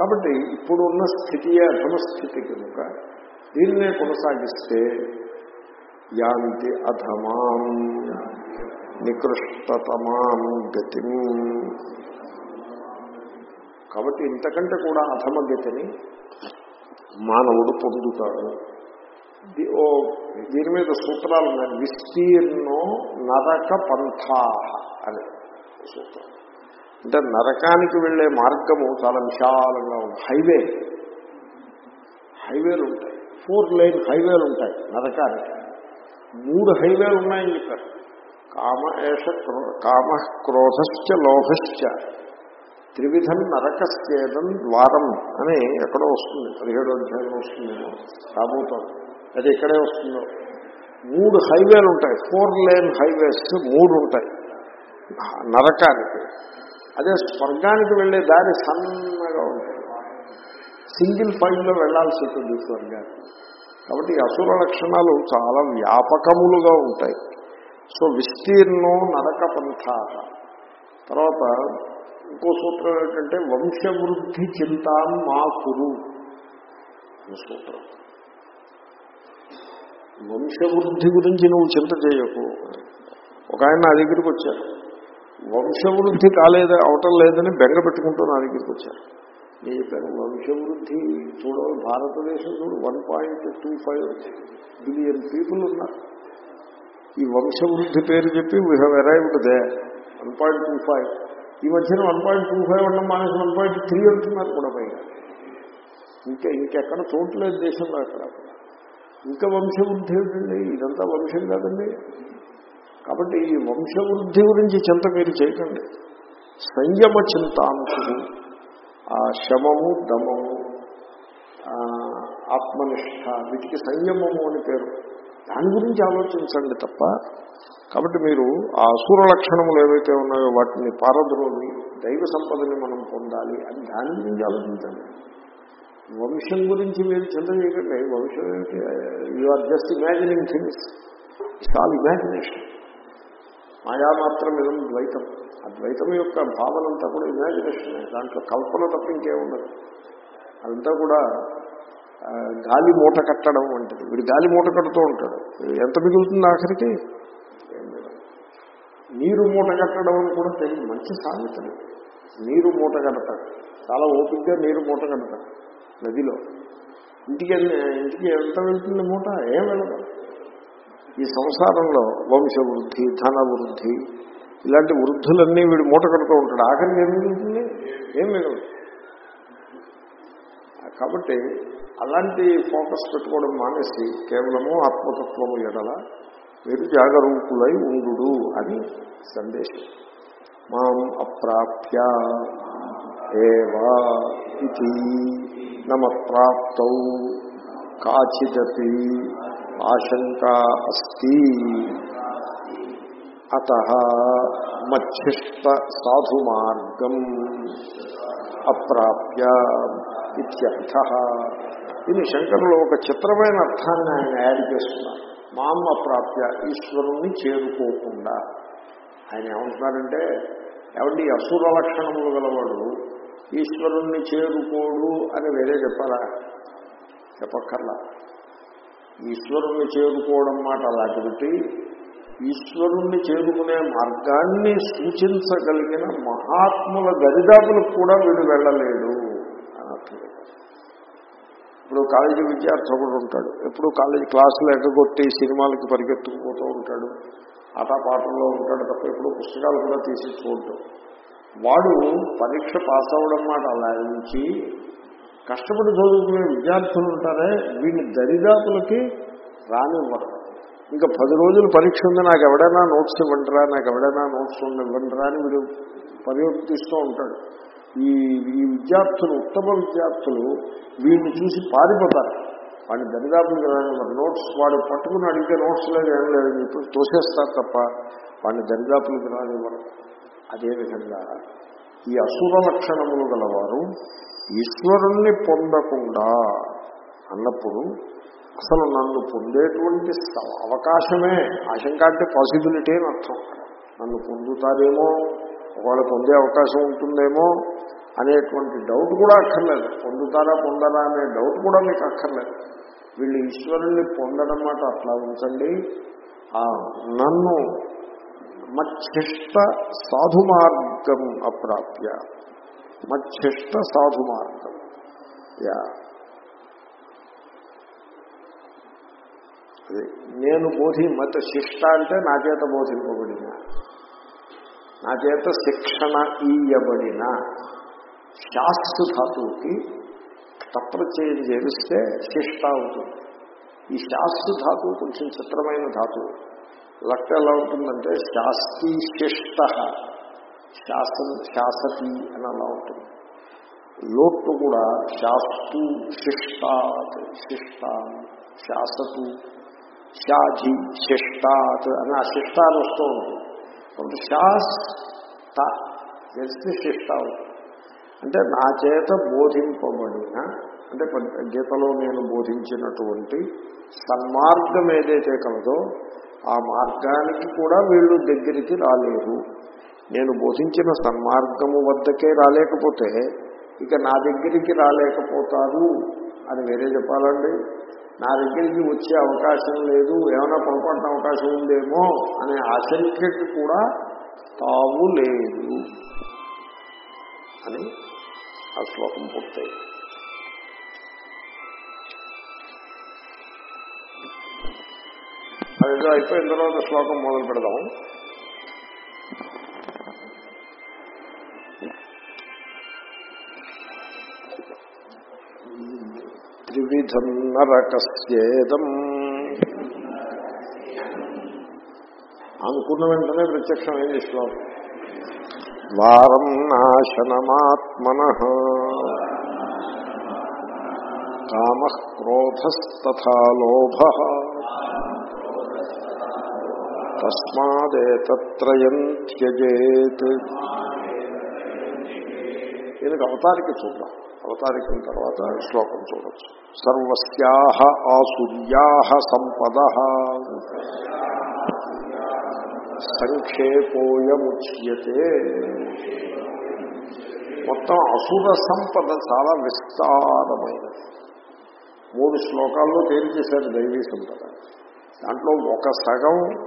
కాబట్టి ఇప్పుడు ఉన్న స్థితియే అధమస్థితి కనుక దీన్నే కొనసాగిస్తే యాంతి అధమాం నికృష్టతమాం గతి. కాబట్టి ఇంతకంటే కూడా అధమ గతిని మానవుడు పొందుతాడు. ఓ దీని మీద సూత్రాలు ఉన్నాయి. విస్తీర్ణో నరక పంథా అని సూత్రం. అంటే నరకానికి వెళ్ళే మార్గము చాలా విశాలంగా ఉంది. హైవే. హైవేలు ఉంటాయి. ఫోర్ లైన్ హైవేలు ఉంటాయి నరకానికి. మూడు హైవేలు ఉన్నాయని చెప్పారు. కామ ఏష క్రో- కామ క్రోధశ్చ లోభశ్చ. త్రివిధం నరకస్యేదం ద్వారం అని ఎక్కడో వస్తుంది. పదిహేడో అధ్యాయంలో వస్తుంది రాబోతోంది. అది ఎక్కడే వస్తుందో. మూడు హైవేలు ఉంటాయి. ఫోర్ లేన్ హైవేస్ మూడు ఉంటాయి. నరకానికి. అదే స్వర్గానికి వెళ్ళే దారి సన్నగా ఉంటుంది. సింగిల్ ఫైల్లో వెళ్ళాల్సి ఉంటుంది స్వర్గానికి కాబట్టి అసుర లక్షణాలు చాలా వ్యాపకములుగా ఉంటాయి. సో విస్తీర్ణం నరక పంథ తర్వాత ఇంకో సూత్రం ఏంటంటే వంశవృద్ధి చింతాం మా కురు. సూత్రం. వంశవృద్ధి గురించి నువ్వు చింత చేయకు. ఒక ఆయన నా దగ్గరికి వచ్చారు. వంశవృద్ధి కాలేదు అవటం లేదని బెంగ పెట్టుకుంటూ నా దగ్గరికి వచ్చారు నేను చెప్పాను వంశవృద్ధి చూడ భారతదేశం చూడు one point two five billion people ఉన్నారు. ఈ వంశవృద్ధి పేరు చెప్పి we have arrived there one point two five ఈ మధ్యన వన్ పాయింట్ టూ ఫైవ్ ఉన్న మానేసి వన్ పాయింట్ త్రీ అంటున్నారు కూడా పైగా. ఇంకా ఇంకెక్కడ చూడలేదు దేశంలో అక్కడ. ఇంకా వంశవృద్ధి ఏంటండి ఇదంతా వంశం కాదండి. కాబట్టి ఈ వంశవృద్ధి గురించి చింత మీరు చేయకండి. సంయమ చింతాంశుడు ఆ శమము దమము ఆత్మనిష్ట వీటికి సంయమము అని పేరు. దాని గురించి ఆలోచించండి తప్ప కాబట్టి మీరు ఆ అసూర లక్షణములు ఏవైతే ఉన్నాయో వాటిని పారద్రోలి దైవ సంపదని మనం పొందాలి అని దాని గురించి ఆలోచించండి. వంశం గురించి మీరు చింత చేయకండి. వంశం you are just imagining things it's all imagination మాయా మాత్రం ఇదం ద్వైతం. ఆ ద్వైతం యొక్క భావన అంతా కూడా ఇమాజినేషన్ దాంట్లో కల్పన తప్పింకే ఉండదు. అదంతా కూడా గాలి మూట కట్టడం వంటిది. వీడు గాలి మూట కడుతూ ఉంటాడు. ఎంత మిగులుతుంది ఆఖరికి? నీరు మూట కట్టడం అని కూడా తెలియదు. మంచి సామెతలు నీరు మూట కడతాడు చాలా ఓపికగా నీరు మూట కడతాడు నదిలో. ఇంటికి ఇంటికి ఎంత వెళ్తుంది మూట? ఏం వెళ్ళదు. ఈ సంసారంలో వంశవృద్ధి ధన వృద్ధి ఇలాంటి వృద్ధులన్నీ వీడు మూట కడుతూ ఉంటాడు. ఆఖరికి ఏం మిగులుతుంది? ఏం మిగలదు. కాబట్టి అలాంటి ఫోకస్ పెట్టుకోవడం మానేసి కేవలము ఆత్మతత్వము ఎడల మీరు జాగరూకులై ఉండు అని సందేశం. మాం అప్రాప్య ఏవా ఇది నమప్రాప్తౌ కాచిదపి ఆశంకా అస్తి అత మధ్యస్థ సాధు మార్గం అప్రాప్య ఇత్యర్థ ఇది శంకరులు ఒక చిత్రమైన అర్థాన్ని ఆయన యాడ్ చేస్తున్నారు. మామ అప్రాప్య ఈశ్వరుణ్ణి చేరుకోకుండా. ఆయన ఏమంటున్నారంటే ఎవరి అసుర లక్షణములు గలవాడు ఈశ్వరుణ్ణి చేరుకోడు అని వేరే చెప్పాలా? చెప్పక్కర్లా. ఈశ్వరుణ్ణి చేరుకోవడం మాట అలాంటి ఈశ్వరుణ్ణి చేరుకునే మార్గాన్ని సూచించగలిగిన మహాత్ముల దరిదాపులకు కూడా వీడు వెళ్ళలేడు అని అర్థం. ఇప్పుడు కాలేజీ విద్యార్థి ఒకడు ఉంటాడు. ఎప్పుడు కాలేజీ క్లాసులు ఎగ్గొట్టి సినిమాలకి పరిగెత్తుకుపోతూ ఉంటాడు. ఆటపాటల్లో ఉంటాడు తప్ప ఎప్పుడు పుస్తకాలు కూడా తీసి చూడటం వాడు పరీక్ష పాస్ అవ్వడం మాట అలా నుంచి కష్టపడి చదువుకునే విద్యార్థులు ఉంటారే వీడిని దరిదాపులకి రానివ్వరు. ఇంకా పది రోజులు పరీక్ష ఉంది నాకు ఎవడైనా నోట్స్ ఇవ్వండిరా నాకు ఎవడైనా నోట్స్ ఇవ్వండిరా అని వీడు పర్యవర్తిస్తూ ఉంటాడు. ఈ ఈ విద్యార్థులు ఉత్తమ విద్యార్థులు వీడిని చూసి పారిపోతారు. వాడిని దరిదాపులకి రానివ్వరు. నోట్స్ వాడు పట్టుకుని అడిగితే నోట్స్ లేదు ఏం లేదు ఇప్పుడు తోసేస్తారు తప్ప వాడిని దరిదాపులకి రానివ్వరు. అదేవిధంగా ఈ అసుర లక్షణములు గలవారు ఈశ్వరుణ్ణి పొందకుండా అన్నప్పుడు అసలు నన్ను పొందేటువంటి అవకాశమే ఆశంక అంటే పాసిబిలిటీ అని అర్థం. నన్ను పొందుతారేమో ఒకవేళ పొందే అవకాశం ఉంటుందేమో అనేటువంటి డౌట్ కూడా అక్కర్లేదు. పొందుతారా పొందరా అనే డౌట్ కూడా మీకు అక్కర్లేదు. వీళ్ళు ఈశ్వరుణ్ణి పొందడం మాట అట్లా ఉంచండి. నన్ను మచ్చిష్ట సాధు మార్గం అప్రాప్య. మధ్యష్ట సాధు మార్గం యా నేను బోధి మత శిష్ట అంటే నా చేత బోధింపబడిన. నా చేత శిక్షణ ఇయ్యబడిన. శాస్త్ర ధాతువుకి తప్రచయం చేస్తే శిష్ట అవుతుంది. ఈ శాస్త్ర ధాతువు కొంచెం చిత్రమైన ధాతువు. లెక్క ఎలా ఉంటుందంటే శాస్తి శిష్ట. శాసన శాసతి అని అలా ఉంటుంది. లోట్టు కూడా శాస్తు శిష్టాత్ శిష్ట శాసతు షాజి శిష్టాత్ అని ఆ శిష్టాలు వస్తూ ఉంటుంది కాబట్టి శాస్త తెలిసి శిష్ట అంటే నా చేత బోధింపబడిన అంటే గీతలో నేను బోధించినటువంటి సన్మార్గం ఏదైతే కలదో ఆ మార్గానికి కూడా వీళ్ళు దగ్గరికి రాలేరు. నేను బోధించిన సన్మార్గము వద్దకే రాలేకపోతే ఇక నా దగ్గరికి రాలేకపోతారు అని వేరే చెప్పాలండి. నా దగ్గరికి వచ్చే అవకాశం లేదు ఏమైనా పొరపాటున అవకాశం ఉందేమో అనే ఆశంకకి కూడా తావు లేదు అని ఆ శ్లోకం పూర్తయి అదేదో అయిపోయిన తర్వాత శ్లోకం మొదలు పెడదాం త్రివిధం నరకస్యేదం అనుకున్న వెంటనే ప్రత్యక్షమైంది శ్లోకం వారం నాశనమాత్మన। కామ క్రోధస్తథా లోభ। తస్మాదేతత్రయం త్యజేత్। దీనికి అవతారిక చూద్దాం. అవతారికం తర్వాత శ్లోకం చూడొచ్చు. సర్వస్యా ఆసుర్యా సంపద సంక్షేపోయముచ్యతే. మొత్తం అసుర సంపద చాలా విస్తారమైనది. మూడు శ్లోకాల్లో తేల్చేశారు దైవీ సంపద. దాంట్లో ఒక సగం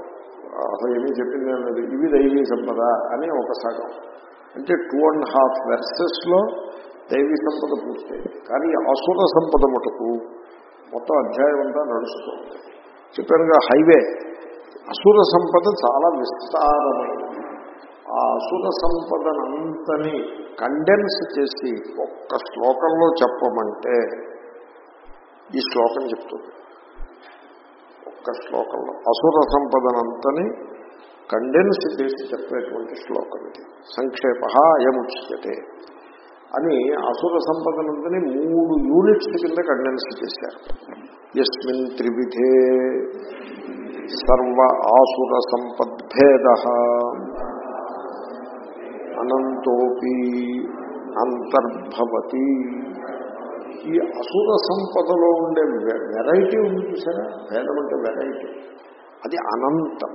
అసలు ఏమీ చెప్పింది అన్నది ఇవి దైవీ సంపద అని ఒక సగం. అంటే టూ అండ్ హాఫ్ వెర్సెస్లో దైవీ సంపద పూర్తయింది. కానీ అసుర సంపద మటుకు మొత్తం అధ్యాయం అంతా నడుస్తుంది. చెప్పానుగా హైవే అసుర సంపద చాలా విస్తారమైనది. ఆ అసుర సంపదనంతని కండెన్స్ చేసి ఒక్క శ్లోకంలో చెప్పమంటే ఈ శ్లోకం చెప్తుంది. ఒక్క శ్లోకంలో అసుర సంపదనంతని కండెన్స్ చేసి చెప్పేటువంటి శ్లోకం ఇది. సంక్షేప అయముచ్యతే. అని అసుర సంపదనంతని మూడు యూనిట్స్ కింద కండెన్స్ చేశారు. ఎస్మిన్ త్రివిధే సర్వ ఆసుర సంపద్భేద. అనంతోపి అంతర్భవతి. ఈ అసుర సంపదలో ఉండే వెరైటీ ఉంది చూసారా? భేదం అంటే వెరైటీ అది అనంతం.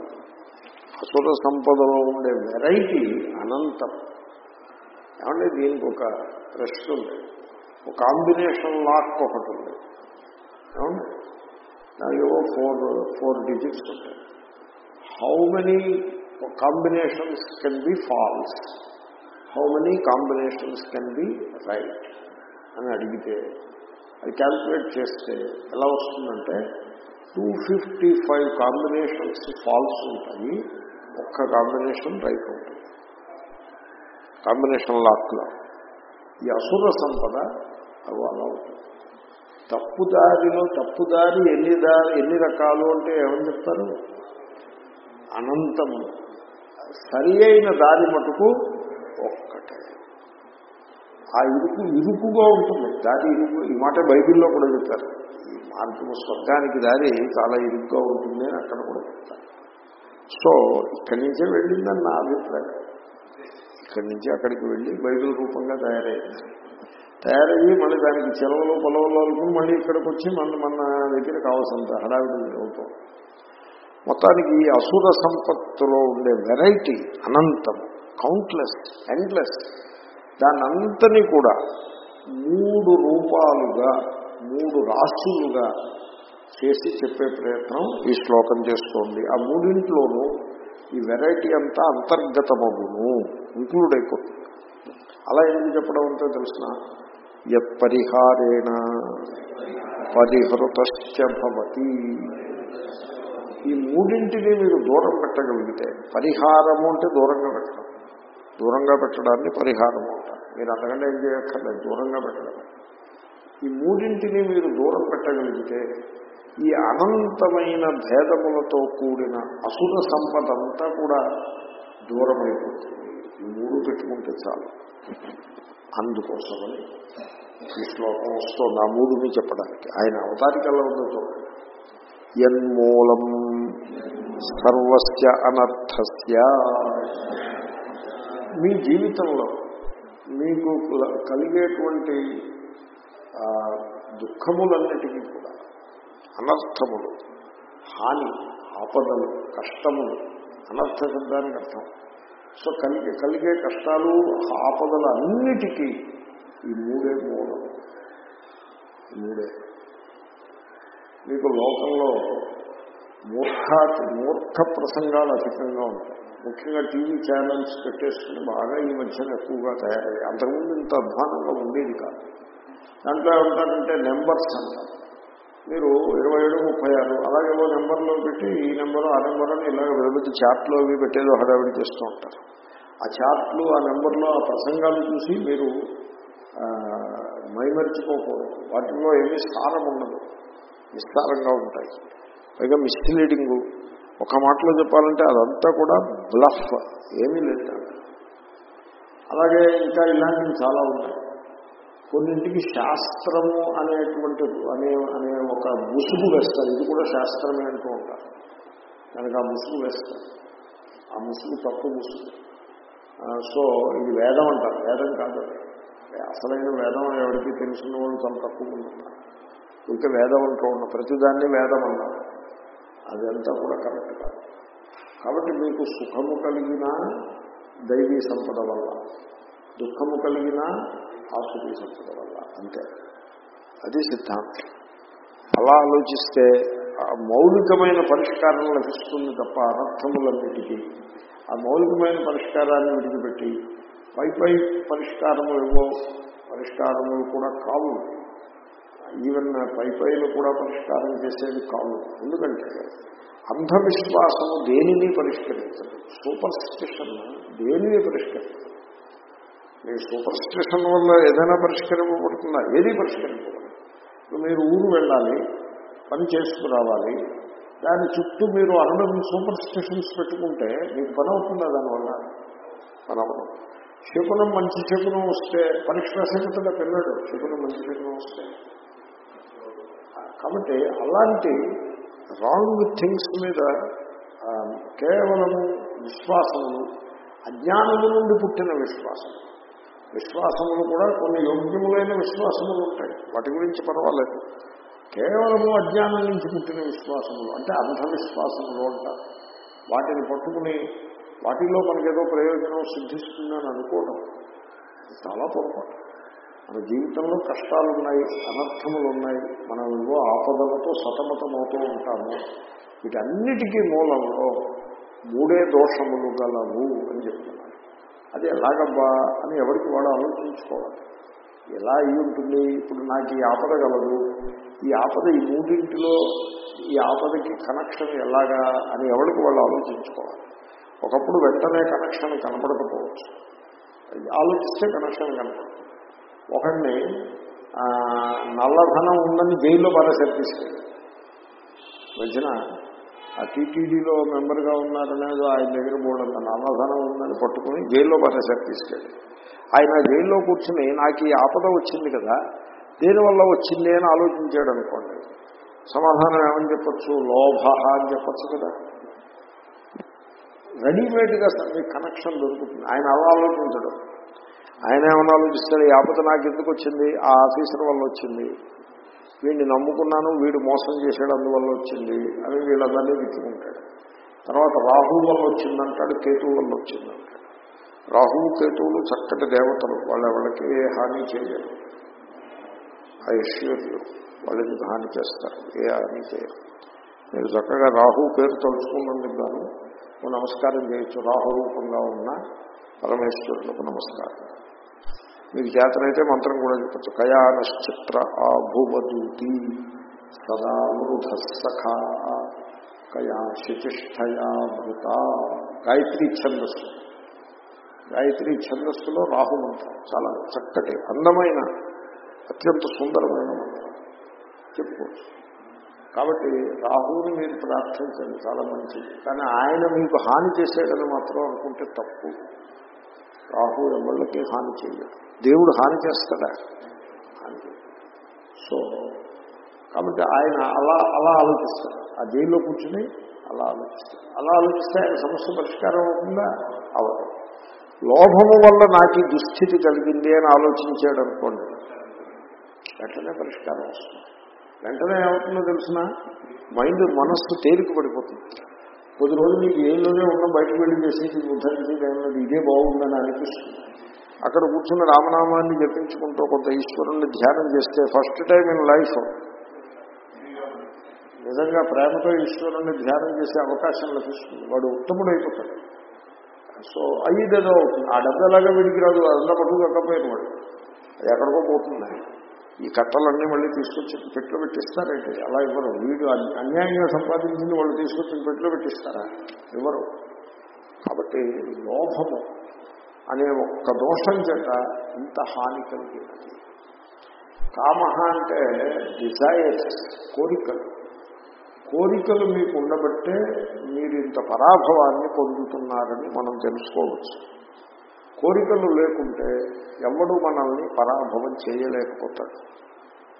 అసుర సంపదలో ఉండే వెరైటీ అనంతం. ఏమంటే దీనికి ఒక ప్రశ్న ఉంది. ఒక కాంబినేషన్ లాక్ ఒకటి ఉంది. ఏమండి? ఏవో ఫోర్ ఫోర్ డిజిట్స్ ఉంటాయి. How many combinations can be false how many combinations can be right అని అడిగితే అది క్యాల్కులేట్ చేస్తే ఎలా వస్తుందంటే two fifty five combinations false ఉంటాయి ఒక్క కాంబినేషన్ రైట్ ఉంటుంది. కాంబినేషన్ లాక్లో. ఈ అసుర సంపద అవి అలా ఉంటుంది తప్పుదారిలో తప్పుదారి ఎన్ని దారి ఎన్ని రకాలు అంటే ఏమని చెప్తారు? అనంతము. సరి అయిన దారి మటుకు ఒక్కటే. ఆ ఇరుకు ఇరుకుగా ఉంటుంది. దారి ఇరుకు ఈ మాట బైబిల్లో కూడా చెప్తారు. ఈ మార్గము స్వర్గానికి దారి చాలా ఇరుగ్గా ఉంటుంది అని అక్కడ కూడా చెప్తారు. సో ఇక్కడి నుంచే వెళ్ళిందని నా అభిప్రాయం. ఇక్కడి నుంచి అక్కడికి వెళ్ళి బైబిల్ రూపంగా తయారైంది. తయారయ్యి మళ్ళీ దానికి చెలవలు పొలవలు అనుకుని మళ్ళీ ఇక్కడికి వచ్చి మన మన దగ్గర కావాల్సినంత హడావిడి అవుతాం మొత్తానికి ఈ అసుర సంపత్తులో ఉండే వెరైటీ అనంతం కౌంట్లెస్ ఎండ్లెస్ దానంతని అంతని కూడా మూడు రూపాలుగా మూడు రాశులుగా చేసి చెప్పే ప్రయత్నం ఈ శ్లోకం చేస్తోంది. ఆ మూడింట్లోనూ ఈ వెరైటీ అంతా అంతర్గతమగును. ఇంక్లూడ్ అయిపోతుంది అలా ఎందుకు చెప్పడం అంటే తెలిసిన? యత్పరిహారేణ పరిహృతశ్చ ఈ మూడింటిని మీరు దూరం పెట్టగలిగితే పరిహారము అంటే దూరంగా పెట్టడం. దూరంగా పెట్టడాన్ని పరిహారము అంటారు. మీరు అంతకంటే ఏం చేయక్కర్లేదు దూరంగా పెట్టడం. ఈ మూడింటిని మీరు దూరం పెట్టగలిగితే ఈ అనంతమైన భేదములతో కూడిన అసుర సంపద అంతా కూడా దూరమైపోతుంది. ఈ మూడు పెట్టుకుంటే చాలు. అందుకోసమని ఈ శ్లోకం వస్తుంది. ఆ మూడుని చెప్పడానికి. ఆయన అవతారికల్లో ఉందో చూడండి. యన్మూలం సర్వస్య అనర్థస్య. మీ జీవితంలో మీకు కలిగేటువంటి దుఃఖములన్నిటికీ కూడా అనర్థములు హాని ఆపదలు కష్టములు అనర్థ శబ్దానికి అర్థం. సో కలిగే కలిగే కష్టాలు ఆపదలు అన్నిటికీ ఈ మూడే మూలం. మూడే. మీకు లోకంలో మూర్ఖ మూర్ఖ ప్రసంగాలు అధికంగా ఉంటాయి. ముఖ్యంగా టీవీ ఛానల్స్ పెట్టేసుకుని బాగా ఈ మధ్యన ఎక్కువగా తయారయ్యాయి. అంతకుముందు ఇంత అధ్వానంగా ఉండేది కాదు. దాంట్లో ఏమంటారంటే నెంబర్స్ అంటారు. మీరు ఇరవై ఏడు ముప్పై ఆరు అలాగేవో నెంబర్లో పెట్టి ఈ నెంబరు ఆ నెంబర్ అని ఇలాగ విడబెట్టి చార్ట్లో అవి పెట్టేదో హడావిడి చేస్తూ ఉంటారు. ఆ చార్ట్లు ఆ నెంబర్లో ఆ ప్రసంగాలు చూసి మీరు మైమర్చిపోకూడదు. వాటిల్లో ఏమీ స్థానం ఉండదు. విస్తారంగా ఉంటాయి. పైగా మిస్లీడింగ్. ఒక మాటలో చెప్పాలంటే అదంతా కూడా బ్లఫ్. ఏమీ లేదు అలాగే ఇంకా ఇలాంటివి చాలా ఉన్నాయి కొన్నింటికి శాస్త్రము అనేటువంటి అనే అనే ఒక ముసుగు వేస్తారు. ఇది కూడా శాస్త్రమే అంటూ ఉంటారు. కనుక ఆ ముసుగు వేస్తారు. ఆ ముసుగు తప్పు ముసుగు. సో ఇది వేదం అంటారు. వేదం కాదు అసలైన వేదం ఎవరికి తెలిసిన వాళ్ళు చాలా తక్కువ ఉంటున్నారు ఇంకా వేదం అంటూ ఉన్నారు ప్రతిదాన్ని వేదం అన్నారు. అదంతా కూడా కరెక్ట్ కాదు. కాబట్టి మీకు సుఖము కలిగిన దైవీ సంపద వల్ల. దుఃఖము కలిగిన ఆసురీ సంపద వల్ల అంతే. అది సిద్ధాంతం. అలా ఆలోచిస్తే మౌలికమైన పరిష్కారం లభిస్తుంది తప్ప అనర్థములన్నిటికీ. ఆ మౌలికమైన పరిష్కారాన్ని విడిచిపెట్టి పై పై పరిష్కారములు ఏవో పరిష్కారములు కూడా కావు. ఈవెన్ పై పైలు కూడా పరిష్కారం చేసేది కావు. ఎందుకంటే అంధవిశ్వాసము దేనిని పరిష్కరించదు. సూపర్ స్టిషన్ దేనిని పరిష్కరించదు. మీ సూపర్ స్టిషన్ వల్ల ఏదైనా పరిష్కరింపబడుతుందా? ఏది పరిష్కరింపబడదు. ఇప్పుడు మీరు ఊరు వెళ్ళాలి పని చేసుకురావాలి దాని చుట్టూ మీరు అనడం సూపర్ స్టిషన్స్ పెట్టుకుంటే మీకు పని అవుతుందా దానివల్ల? పని అవ్వదు. శకునం మంచి శకునం వస్తే పరీక్ష రాసేటట్టుగా పిల్లడు శకునం మంచి శకునం వస్తే. కాబట్టి అలాంటి రాంగ్ థింగ్స్ మీద కేవలము విశ్వాసము అజ్ఞానము నుండి పుట్టిన విశ్వాసం విశ్వాసములు కూడా కొన్ని యోగ్యములైన విశ్వాసములు ఉంటాయి. వాటి గురించి పర్వాలేదు. కేవలము అజ్ఞానం నుంచి పుట్టిన విశ్వాసములు అంటే అంధవిశ్వాసములు అంటారు. వాటిని పట్టుకుని వాటిలో మనకేదో ప్రయోజనం సిద్ధిస్తుందని అనుకోవడం చాలా పొరపాటు. మన జీవితంలో కష్టాలు ఉన్నాయి అనర్థములు ఉన్నాయి మనం ఏవో ఆపదలతో సతమతమవుతూ ఉంటాము. వీటన్నిటికీ మూలంలో మూడే దోషములు గలవు అని చెప్తున్నారు అది ఎలాగబ్బా అని ఎవరికి వాడు ఆలోచించుకోవాలి. ఎలా అయి ఉంటుంది? ఇప్పుడు నాకు ఈ ఆపద కలదు. ఈ ఆపద ఈ మూడింటిలో ఈ ఆపదకి కనెక్షన్ ఎలాగా అని ఎవరికి వాళ్ళు ఆలోచించుకోవాలి? ఒకప్పుడు వెంటనే కనెక్షన్ కనపడకపోవచ్చు. ఆలోచిస్తే కనెక్షన్ కనపడుతుంది ఒకడిని నల్లధనం ఉందని జైల్లో బాగా తీసుకెళ్ళి. మధ్యన ఆ టీటీడీలో మెంబర్గా ఉన్నారనేది ఆయన దగ్గర బోర్డంత నల్లధనం ఉందని పట్టుకుని జైల్లో పారేసారి తీసుకెళ్ళి ఆయన జైల్లో కూర్చుని నాకు ఈ ఆపద వచ్చింది కదా దేనివల్ల వచ్చింది? అని ఆలోచించాడు అనుకోండి. సమాధానం ఏమని చెప్పచ్చు? లోభ అని చెప్పచ్చు కదా. రెడీమేడ్గా మీకు కనెక్షన్ దొరుకుతుంది. ఆయన అలా ఆలోచించడం. ఆయన ఏమైనా ఆలోచిస్తాడు? ఈ ఆపద నాకు ఎందుకు వచ్చింది? ఆ ఆఫీసర్ వల్ల వచ్చింది? వీడిని నమ్ముకున్నాను వీడు మోసం చేశాడు అందువల్ల వచ్చింది అని వీళ్ళందరినీ తిట్టుకుంటాడు తర్వాత రాహు వల్ల వచ్చిందంటాడు కేతువు వల్ల వచ్చిందంటాడు. రాహువు కేతువులు చక్కటి దేవతలు వాళ్ళెవళ్ళకి ఏ హాని చేయరు. ఐశ్వర్యులు వాళ్ళకి హాని చేస్తారు ఏ హాని చేయరు. మీరు చక్కగా రాహు పేరు తలుచుకున్నందుకు గాను నమస్కారం చేయొచ్చు. రాహు రూపంగా ఉన్న పరమేశ్వరులకు నమస్కారం. మీకు చేతనైతే మంత్రం కూడా చెప్పచ్చు. కయానశ్చిత్ర ఆభువదూతి సదా మృధ సఖా కయా శిచిష్టయా మృత. గాయత్రి ఛందస్సు. గాయత్రి ఛందస్సులో రాహు మంత్రం. చాలా చక్కటి అందమైన అత్యంత సుందరమైన మంత్రం. చెప్పుకోవచ్చు. కాబట్టి రాహువుని మీరు ప్రార్థించండి చాలా మంచిది. కానీ ఆయన మీకు హాని చేసేదని మాత్రం అనుకుంటే తప్పు. రాహు ఎవళ్ళకి హాని చేయలేదు దేవుడు హాని చేస్తాడా? సో కాబట్టి ఆయన అలా అలా ఆలోచిస్తాడు. ఆ జైల్లో కూర్చుని అలా ఆలోచిస్తాడు. అలా ఆలోచిస్తే ఆయన సమస్య పరిష్కారం అవుతుందా? అవదు. లోభము వల్ల నాకు దుస్థితి కలిగింది అని ఆలోచించాడు అనుకోండి వెంటనే పరిష్కారం వస్తుంది. వెంటనే ఏమవుతుందో తెలిసిన? మైండ్ మనస్సు తేలిక పడిపోతుంది. కొద్ది రోజులు నీకు ఏళ్ళలోనే ఉన్న బయటకు వెళ్ళి చేసేది ఉద్ధరించేది ఏమన్నది ఇదే బాగుందని అనిపిస్తుంది. అక్కడ కూర్చున్న రామనామాన్ని జపించుకుంటూ కొంత ఈశ్వరుణ్ణి ధ్యానం చేస్తే ఫస్ట్ టైం ఇన్ లైఫ్. నిజంగా ప్రేమతో ఈశ్వరుణ్ణి ధ్యానం చేసే అవకాశం లభిస్తుంది. వాడు ఉత్తముడు అయిపోతాడు సో అయ్యేదేదో అవుతుంది. ఆ డబ్బు వీడికి రాదు. అదంతా పట్టుకు కక్కపోయిన వాడు. అది ఎక్కడికో పోతుంది ఈ కట్టలన్నీ మళ్ళీ తీసుకొచ్చి పెట్టులో పెట్టిస్తారంటే అలా ఇవ్వరు. వీడు అన్యాయంగా సంపాదించింది వాళ్ళు తీసుకొచ్చి పెట్టులో పెట్టిస్తారా? ఇవ్వరు. కాబట్టి లోభము. అనే ఒక్క దోషం చేత ఇంత హాని కలిగినది కామ అంటే డిజైర్స్ కోరికలు. కోరికలు మీకు ఉండబట్టే మీరు ఇంత పరాభవాన్ని పొందుతున్నారని మనం తెలుసుకోవచ్చు. కోరికలు లేకుంటే ఎవడు మనల్ని పరాభవం చేయలేకపోతాడు.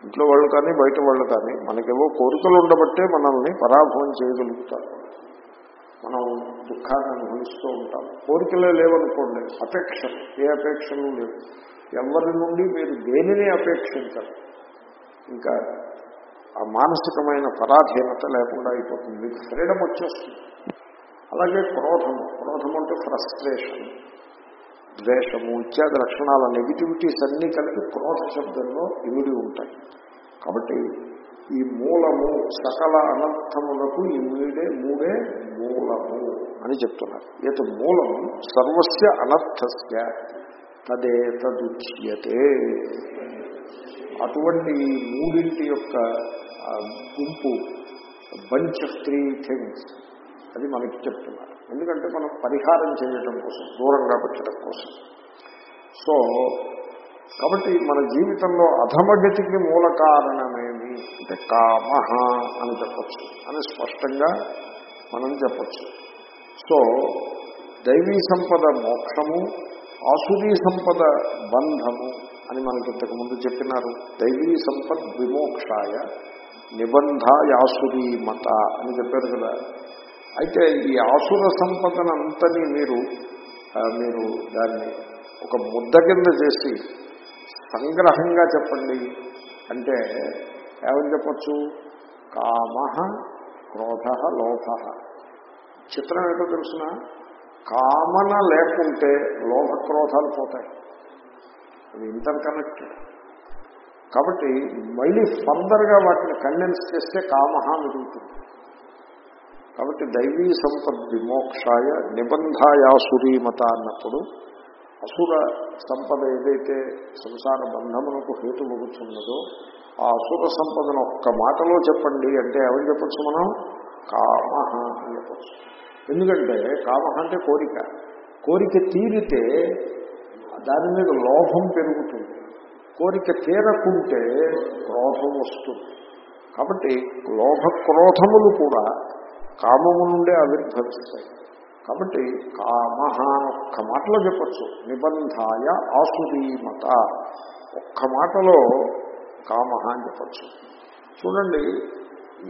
ఇంట్లో వాళ్ళు కానీ బయట వాళ్ళు కానీ మనకేవో కోరికలు ఉండబట్టే మనల్ని పరాభవం చేయగలుగుతారు. మనం దుఃఖాన్ని అనుభవిస్తూ ఉంటాం. కోరికలే లేవనుకోండి అపేక్షలు ఏ అపేక్షలు లేవు. ఎవరి నుండి మీరు దేనిని అపేక్షించరు? ఇంకా ఆ మానసికమైన పరాధీనత లేకుండా అయిపోతుంది మీకు ఫ్రీడమ్ వచ్చేస్తుంది. అలాగే క్రోధము క్రోధం అంటే ఫ్రస్ట్రేషన్. ద్వేషము ఇత్యాది లక్షణాల నెగిటివిటీస్ అన్నీ కలిపి క్రోధ శబ్దంలో ఇమిడి ఉంటాయి. కాబట్టి ఈ మూలము సకల అనర్థములకు ఈ మూడే మూడే మూలము అని చెప్తున్నారు. ఏత మూలం సర్వస్య అనర్థస్య తదే తదుచ్యతే. అటువంటి ఈ మూడింటి యొక్క గుంపు బంచ్ ఆఫ్ త్రీ థింగ్స్ అది మనకి చెప్తున్నారు. ఎందుకంటే మనం పరిహారం చేయడం కోసం దూరంగా పెట్టడం కోసం. సో కాబట్టి మన జీవితంలో అధమగతికి మూల కారణమేమి? అంటే కామహ అని చెప్పచ్చు. అని స్పష్టంగా మనం చెప్పచ్చు. సో దైవీ సంపద మోక్షము ఆసురీ సంపద బంధము అని మనకి ఇంతకు ముందు చెప్పినారు. దైవీ సంపద్ విమోక్షాయ నిబంధాయాసురీ మత అని చెప్పారు కదా. అయితే ఈ ఆసుర సంపదనంతని మీరు మీరు దాన్ని ఒక ముద్ద కింద చేసి సంగ్రహంగా చెప్పండి. అంటే ఏమని చెప్పచ్చు? కామ క్రోధ లోభ. చిత్రం ఏంటో తెలుసిన? కామన లేకుంటే లోభ క్రోధాలు పోతాయి. అవి ఇంటర్ కనెక్టెడ్ కాబట్టి మళ్ళీ ఫర్దర్గా వాటిని కండెన్స్ చేస్తే కామహ మిగులుతుంది కాబట్టి దైవీ సంపద్ విమోక్షాయ నిబంధాయాసురీ మత అన్నప్పుడు అసుర సంపద ఏదైతే సంసార బంధమునకు హేతువగుతున్నదో ఆ అసుర సంపదను ఒక్క మాటలో చెప్పండి అంటే ఎవరు చెప్పచ్చు మనం? కామ అని చెప్పచ్చు. ఎందుకంటే కామ అంటే కోరిక. కోరిక తీరితే దాని మీద లోభం పెరుగుతుంది. కోరిక తీరకుంటే క్రోధం వస్తుంది. కాబట్టి లోభ క్రోధములు కూడా కామము నుండే ఆవిర్భవిస్తాయి కాబట్టి కామహ ఒక్క మాటలో చెప్పచ్చు. నిబంధాయ ఆసురీమత ఒక్క మాటలో కామహ అని చెప్పచ్చు. చూడండి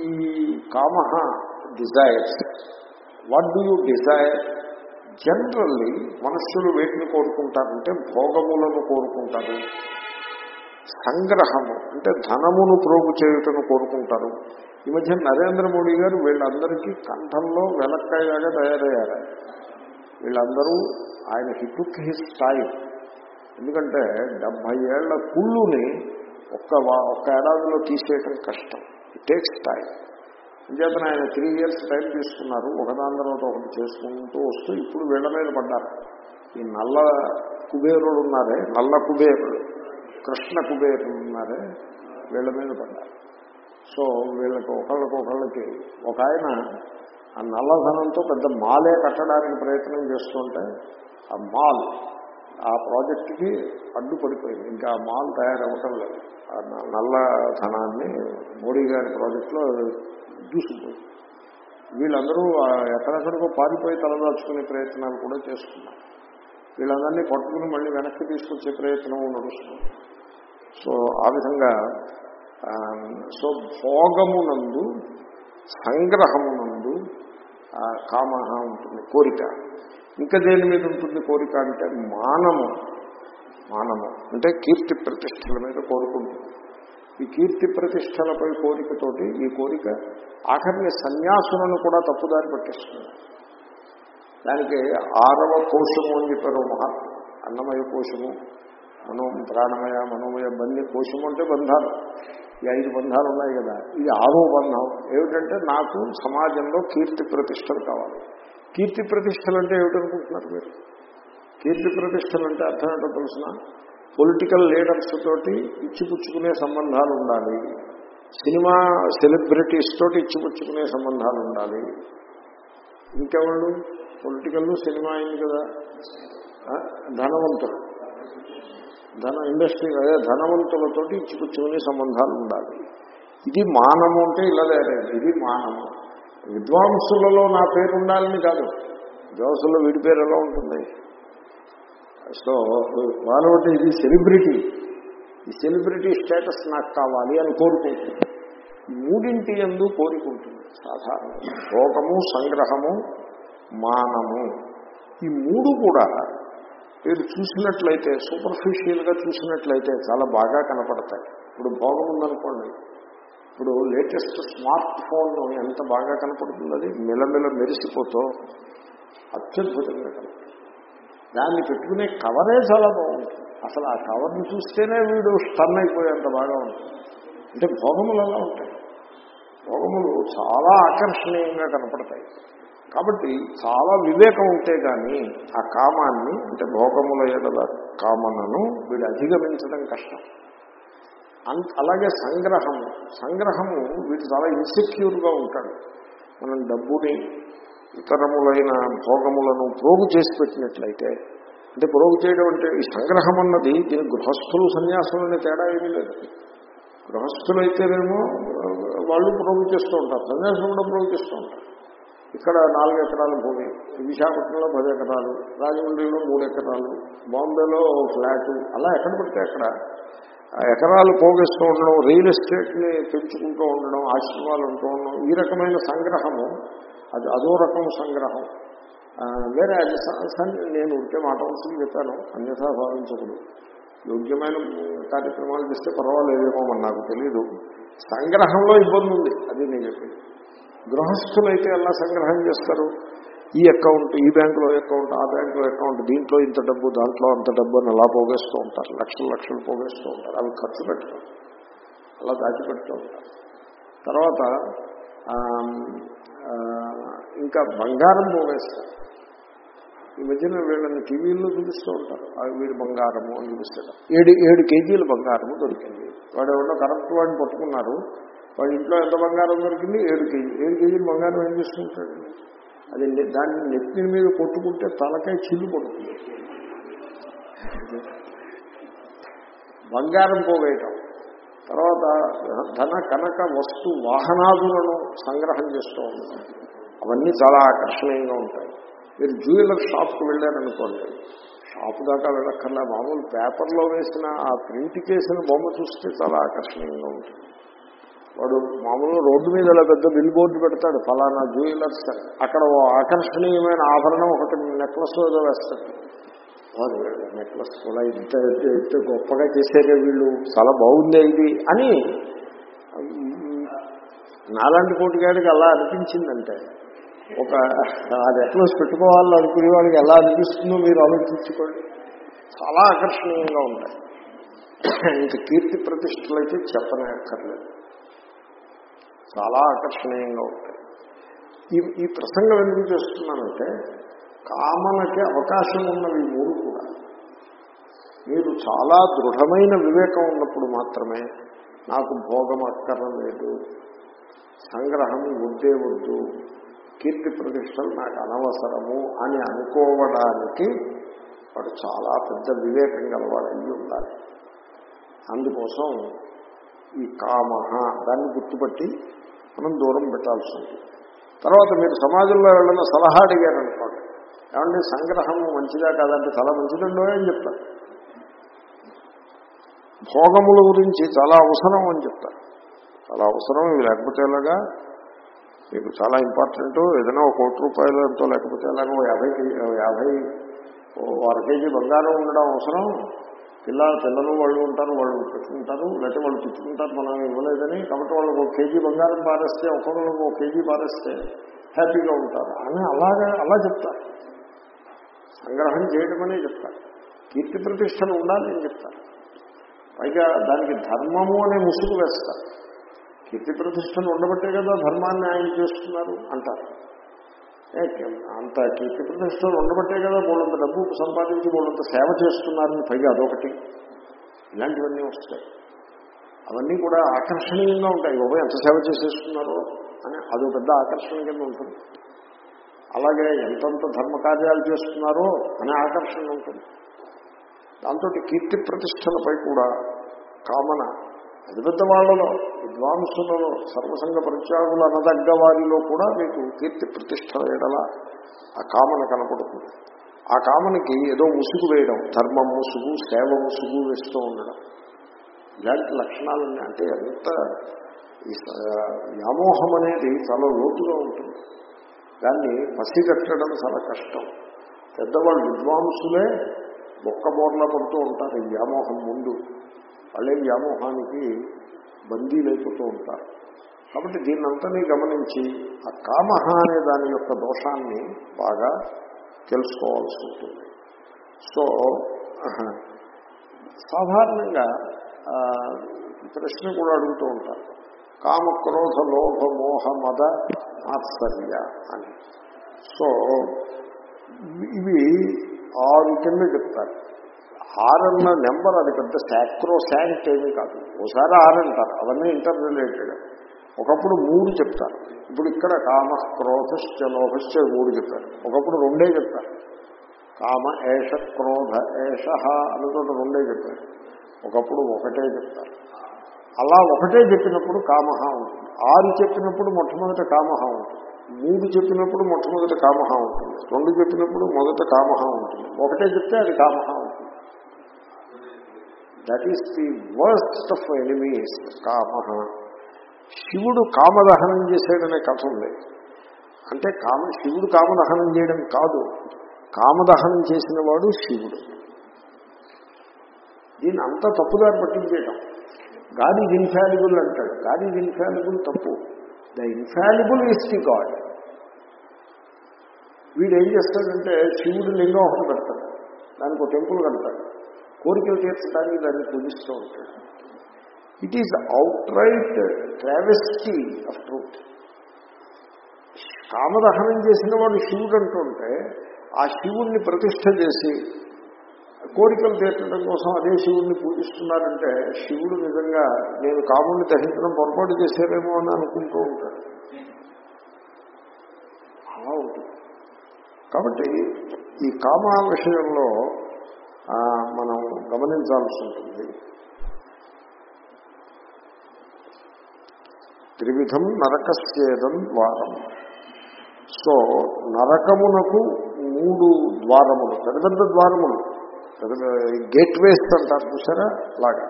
ఈ కామహ desires what do you desire generally మనుష్యులు వేటిని కోరుకుంటారంటే భోగములను కోరుకుంటారు. సంగ్రహము అంటే ధనమును ప్రోగు చేయుటను కోరుకుంటారు. ఈ మధ్య నరేంద్ర మోడీ గారు వీళ్ళందరికీ కంఠంలో వెలక్కాయగా తయారయ్యారు. వీళ్ళందరూ ఆయన హిటుక్ హిస్ స్థాయి ఎందుకంటే డెబ్బై ఏళ్ళ కుళ్ళుని ఒక్క ఒక్క ఏడాదిలో తీసేయటం కష్టం. ఇట్ టేక్స్ టైం అంచేతన ఆయన త్రీ ఇయర్స్ టైం తీసుకున్నారు. ఒకదాని తర్వాత ఒకటి చేసుకుంటూ వస్తూ ఇప్పుడు వీళ్ళ మీద పడ్డారు. ఈ నల్ల కుబేరుడు ఉన్నారే నల్ల కుబేరుడు కృష్ణ కుబేరుడు ఉన్నారే వీళ్ళ మీద పడ్డారు. సో వీళ్ళకి ఒకళ్ళకి ఒకళ్ళకి ఒక ఆయన ఆ నల్లధనంతో పెద్ద మాలే కట్టడానికి ప్రయత్నం చేస్తుంటే ఆ మాల్ ఆ ప్రాజెక్టుకి అడ్డుపడిపోయింది ఇంకా ఆ మాల్ తయారవ్వటం లేదు. ఆ నల్ల ధనాన్ని మోడీ గారి ప్రాజెక్టులో దూసుకుపోయింది. వీళ్ళందరూ ఎక్కడెక్కడికో పారిపోయి తలదాచుకునే ప్రయత్నాలు కూడా చేస్తున్నారు. వీళ్ళందరినీ పట్టుకుని మళ్ళీ వెనక్కి తీసుకొచ్చే ప్రయత్నం నడుస్తుంది. సో ఆ విధంగా సో భోగమునందు సంగ్రహమునందు ఆ, కామ ఉంటుంది కోరిక. ఇంకా దేని మీద ఉంటుంది కోరిక అంటే మానము. మానము అంటే కీర్తి ప్రతిష్టల మీద కోరుకుంటుంది. ఈ కీర్తి ప్రతిష్టలపై కోరికతోటి ఈ కోరిక ఆఖరిని సన్యాసులను కూడా తప్పుదారి పట్టిస్తుంది. దానికి ఆరవ కోశము అని చెప్పారు మహాత్మ అన్నమయ కోశము మనో ప్రాణమయ మనోమయ బంధి కోశము అంటే బంధాలు. ఈ ఐదు బంధాలు ఉన్నాయి కదా. ఇది ఆరో బంధం. ఏమిటంటే నాకు సమాజంలో కీర్తి ప్రతిష్టలు కావాలి. కీర్తి ప్రతిష్టలు అంటే ఏమిటనుకుంటున్నారు మీరు? కీర్తి ప్రతిష్టలు అంటే అర్థం ఏంటో తెలిసిన? పొలిటికల్ లీడర్స్ తోటి ఇచ్చిపుచ్చుకునే సంబంధాలు ఉండాలి. సినిమా సెలబ్రిటీస్ తోటి ఇచ్చిపుచ్చుకునే సంబంధాలు ఉండాలి. ఇంకెవరు పొలిటికల్ సినిమా అయింది కదా. ధనవంతులు ధన ఇండస్ట్రీ అదే ధనవంతులతోటి ఇచ్చిపుచ్చుకునే సంబంధాలు ఉండాలి. ఇది మానము అంటే ఇలా లేదండి ఇది మానము. విద్వాంసులలో నా పేరు ఉండాలని కాదు. విద్వాంసుల్లో వీడి పేరు ఎలా ఉంటుంది. సో వాళ్ళబట్టి ఇది సెలబ్రిటీ. ఈ సెలబ్రిటీ స్టేటస్ నాకు కావాలి అని కోరుకుంటుంది. మూడింటి ఎందు కోరుకుంటుంది సాధారణ. భోగము సంగ్రహము మానము. ఈ మూడు కూడా మీరు చూసినట్లయితే సూపర్ఫిషియల్గా చూసినట్లయితే చాలా బాగా కనపడతాయి. ఇప్పుడు భోగం ఉందనుకోండి ఇప్పుడు లేటెస్ట్ స్మార్ట్ ఫోన్ ఎంత బాగా కనపడుతుంది అది మెలమెల మెరిసిపోతూ అత్యద్భుతంగా కనపడుతుంది. దాన్ని పెట్టుకునే కవరే చాలా బాగుంటుంది. అసలు ఆ కవర్ని చూస్తేనే వీడు స్టన్ అయిపోయేంత బాగా ఉంటుంది. అంటే భోగములు అలా ఉంటాయి. భోగములు చాలా ఆకర్షణీయంగా కనపడతాయి. కాబట్టి చాలా వివేకం ఉంటే కానీ ఆ కామాన్ని అంటే భోగముల ఎడల కామనను వీడు అధిగమించడం కష్టం. అంత అలాగే సంగ్రహము. సంగ్రహము వీడు చాలా ఇన్సెక్యూర్గా ఉంటాడు. మనం డబ్బుని ఇతరములైన భోగములను ప్రోగు చేసి పెట్టినట్లయితే అంటే ప్రోగు చేయడం అంటే ఈ సంగ్రహం అన్నది దీని గృహస్థులు సన్యాసులనే తేడా ఏమీ లేదు. గృహస్థులైతేనేమో వాళ్ళు ప్రోగు చేస్తూ ఉంటారు. సన్యాసులు కూడా ప్రోగు చేస్తూ ఉంటారు. ఇక్కడ నాలుగు ఎకరాలు భూమి. విశాఖపట్నంలో పది ఎకరాలు రాజమండ్రిలో మూడు ఎకరాలు బాంబేలో ఫ్లాటు అలా ఎక్కడ పడితే అక్కడ. ఎకరాలు పోగేస్తూ ఉండడం రియల్ ఎస్టేట్ని పెంచుకుంటూ ఉండడం ఆశ్రమాలు ఉంటూ ఉండడం ఈ రకమైన సంగ్రహము అది అదో రకం సంగ్రహం. వేరే అది నేను ఉంటే మాట వస్తుంది చెప్పాను అన్యథా భావించకూడదు. యోగ్యమైన కార్యక్రమాలు చేస్తే పర్వాలేదేమో అని నాకు తెలియదు సంగ్రహంలో ఇబ్బంది ఉంది అది నేను చెప్పింది. గృహస్థులైతే ఎలా సంగ్రహం చేస్తారు? ఈ అకౌంట్ ఈ బ్యాంకులో అకౌంట్ ఆ బ్యాంకులో అకౌంట్ దీంట్లో ఇంత డబ్బు దాంట్లో అంత డబ్బు అని అలా పోగేస్తూ ఉంటారు. లక్షలు లక్షలు పోగేస్తూ ఉంటారు. అవి ఖర్చు పెట్టడం అలా దాచిపెడుతూ ఉంటారు. తర్వాత ఇంకా బంగారం పోగేస్తారు. ఈ మధ్యన వీళ్ళని టీవీల్లో చూపిస్తూ ఉంటారు. ఆ వీడి బంగారము అని చూపిస్తారు. ఏడు ఏడు కేజీలు బంగారము దొరికింది. వాడు ఎవరో కరెక్ట్ వాడిని పట్టుకున్నారు. వాడి ఇంట్లో ఎంత బంగారం దొరికింది ఏడు కేజీ ఏడు కేజీలు బంగారం ఏం చేసుకుంటాడు అది దాన్ని నెత్తి మీద కొట్టుకుంటే తలకాయ చిల్లు పడుతుంది. బంగారం పోగేయటం. తర్వాత ధన కనక వస్తు వాహనాదులను సంగ్రహం చేస్తూ ఉంటారు. అవన్నీ చాలా ఆకర్షణీయంగా ఉంటాయి. మీరు జ్యువెలర్ షాప్కి వెళ్ళారనుకోండి షాప్ దాకా వెళ్ళక్కర్లా. మామూలు పేపర్లో వేసిన ఆ ప్రింట్ చేసిన బొమ్మ చూస్తే చాలా ఆకర్షణీయంగా ఉంటుంది. వాడు మామూలుగా రోడ్డు మీద ఇలా పెద్ద బిల్ బోర్డు పెడతాడు ఫలానా జ్యువెలర్స్ అక్కడ ఓ ఆకర్షణీయమైన ఆభరణం ఒకటి నెక్లెస్ ఏదో వేస్తాడు. వాడు నెక్లెస్ కూడా ఇంత ఇంత గొప్పగా చేసేదే వీళ్ళు. చాలా బాగుంది ఇది అని నాలాంటి కోటిగాడికి అలా అనిపించిందంటే ఒక ఆ నెక్లెస్ పెట్టుకోవాలని అనుకునే వాళ్ళకి ఎలా అనిపిస్తుందో మీరు ఆలోచించుకోండి. చాలా ఆకర్షణీయంగా ఉంటాయి. ఇంకా కీర్తి ప్రతిష్టలు అయితే చెప్పనే అక్కర్లేదు చాలా ఆకర్షణీయంగా ఉంటాయి. ఈ ఈ ప్రసంగం ఎందుకు చేస్తున్నానంటే కామనకి అవకాశం ఉన్నవి మూడు కూడా. మీరు చాలా దృఢమైన వివేకం ఉన్నప్పుడు మాత్రమే నాకు భోగం అక్కర్లేదు సంగ్రహం వద్దే వద్దు. కీర్తి ప్రతిష్టలు నాకు అనవసరము అని అనుకోవడానికి వాడు చాలా పెద్ద వివేకం గలవాడు అయ్యి ఉండాలి. అందుకోసం ఈ కామ దాన్ని గుర్తుపట్టి మనం దూరం పెట్టాల్సి ఉంటుంది తర్వాత మీరు సమాజంలో వెళ్ళిన సలహా అడిగారు అనుకోండి ఏమంటే సంగ్రహం మంచిదా కాదంటే చాలా మంచిదండో అని చెప్తారు. భోగముల గురించి చాలా అవసరం అని చెప్తారు. చాలా అవసరం ఇవి లేకపోతే ఎలాగా? మీకు చాలా ఇంపార్టెంట్ ఏదైనా ఒక కోటి రూపాయలు ఎంతో లేకపోతే ఎలాగో యాభై యాభై ఓ అర కేజీ బంగారం ఉండడం అవసరం. పిల్లలు పిల్లలు వాళ్ళు ఉంటారు వాళ్ళు పెట్టుకుంటారు లేకపోతే వాళ్ళు తిట్టుకుంటారు మనం ఇవ్వలేదని. కాబట్టి వాళ్ళకి ఒక కేజీ బంగారం పారేస్తే ఒక్కొక్కరికి ఒక కేజీ పారేస్తే హ్యాపీగా ఉంటారు అని అలాగా అలా చెప్తారు. సంగ్రహం చేయడం అనే చెప్తారు. కీర్తి ప్రతిష్టలు ఉండాలి అని చెప్తారు. పైగా దానికి ధర్మము అనే ముసుగు వేస్తారు. కీర్తి ప్రతిష్టలు ఉండబట్టే కదా ధర్మాన్ని ఆయన చేస్తున్నారు అంటారు. అంత కీర్తి ప్రతిష్టలు ఉండబట్టే కదా వాళ్ళంత డబ్బు సంపాదించి వాళ్ళంత సేవ చేస్తున్నారని పైగా అదొకటి. ఇలాంటివన్నీ వస్తాయి. అవన్నీ కూడా ఆకర్షణీయంగా ఉంటాయి. బాబు ఎంత సేవ చేసేస్తున్నారో అని అదో పెద్ద ఆకర్షణ కింద ఉంటుంది. అలాగే ఎంతంత ధర్మ కార్యాలు చేస్తున్నారో అనే ఆకర్షణ ఉంటుంది. దాంతో కీర్తి ప్రతిష్టలపై కూడా కామన పెద్ద పెద్ద వాళ్ళలో విద్వాంసులలో సర్వసంగ పరిత్యాగులు అనదగ్గ వారిలో కూడా మీకు కీర్తి ప్రతిష్ట ఎడల ఆ కామన కనపడుతుంది. ఆ కామనకి ఏదో ముసుగు వేయడం ధర్మం ముసుగు సేవ ముసుగు వేస్తూ ఉండడం. ఇలాంటి లక్షణాలన్నీ అంటే ఎంత ఈ వ్యామోహం అనేది చాలా లోతుగా ఉంటుంది. దాన్ని పసిగట్టడం చాలా కష్టం. పెద్దవాళ్ళు విద్వాంసులే బొక్క బోర్లా పడుతూ ఉంటారు ఈ వ్యామోహం ముందు. వాళ్ళే వ్యామోహానికి బందీలైపోతూ ఉంటారు. కాబట్టి దీన్నంతని గమనించి ఆ కామహ అనే దాని యొక్క దోషాన్ని బాగా తెలుసుకోవాల్సి ఉంటుంది. సో సాధారణంగా ప్రశ్న కూడా అడుగుతూ ఉంటారు. కామ క్రోధ లోభ మోహ మద మాత్సర్య అని. సో ఇవి ఆరు కింద చెప్తారు. ఆరన్న నెంబర్ అది పెద్ద శాక్రో శాంక్ట్ ఏమీ కాదు. ఓసారి ఆర్ అంటారు. అవన్నీ ఇంటర్ రిలేటెడ్ ఒకప్పుడు మూడు చెప్తారు. ఇప్పుడు ఇక్కడ కామ క్రోధశ్చ లోహశ్చ మూడు చెప్తారు. ఒకప్పుడు రెండే చెప్తారు. కామ ఏష క్రోధ ఏష అనుకుంటే రెండే చెప్పారు ఒకప్పుడు ఒకటే చెప్తారు. అలా ఒకటే చెప్పినప్పుడు కామహ ఉంటుంది. ఆరు చెప్పినప్పుడు మొట్టమొదట కామహ ఉంటుంది. మూడు చెప్పినప్పుడు మొట్టమొదట కామహ ఉంటుంది. రెండు చెప్పినప్పుడు మొదట కామహ ఉంటుంది. ఒకటే చెప్తే అది కామహ ఉంటుంది. That is the worst of enemies కామ శివుడు కామదహనం చేసేయడనే కథ ఉంది అంటే కామ శివుడు కామదహనం చేయడం కాదు కామదహనం చేసిన వాడు శివుడు దీన్ని అంతా తప్పుదారి పట్టించేయటం గాడ్ ఈజ్ ఇన్ఫాలిబుల్ అంటాడు గాడ్ ఈజ్ ఇన్ఫాలిబుల్ తప్పు the infallible is the God వీడు ఏం చేస్తాడంటే శివుడు లింగం ఒకటి పెడతాడు దానికి ఒక టెంపుల్ కడతాడు కోరికలు తీర్చడానికి దాన్ని పూజిస్తూ ఉంటాడు. It is outright travesty of truth కామదహనం చేసిన వాడు శివుడు అంటుంటే ఆ శివుణ్ణి ప్రతిష్ట చేసి కోరికలు తీర్చడం కోసం అదే శివుణ్ణి పూజిస్తున్నారంటే శివుడు నిజంగా నేను కాముణ్ణి దహించడం పొరపాటు చేసేదేమో అని అనుకుంటూ ఉంటాడు. అలా ఉంటుంది. కాబట్టి ఈ కామ విషయంలో మనం గమనించాల్సి ఉంటుంది త్రివిధం నరకస్యేదం ద్వారం. సో నరకమునకు మూడు ద్వారములు పెద్ద పెద్ద ద్వారములు పెద్ద గేట్వేస్ అంటారు చూసారా? అలాగా.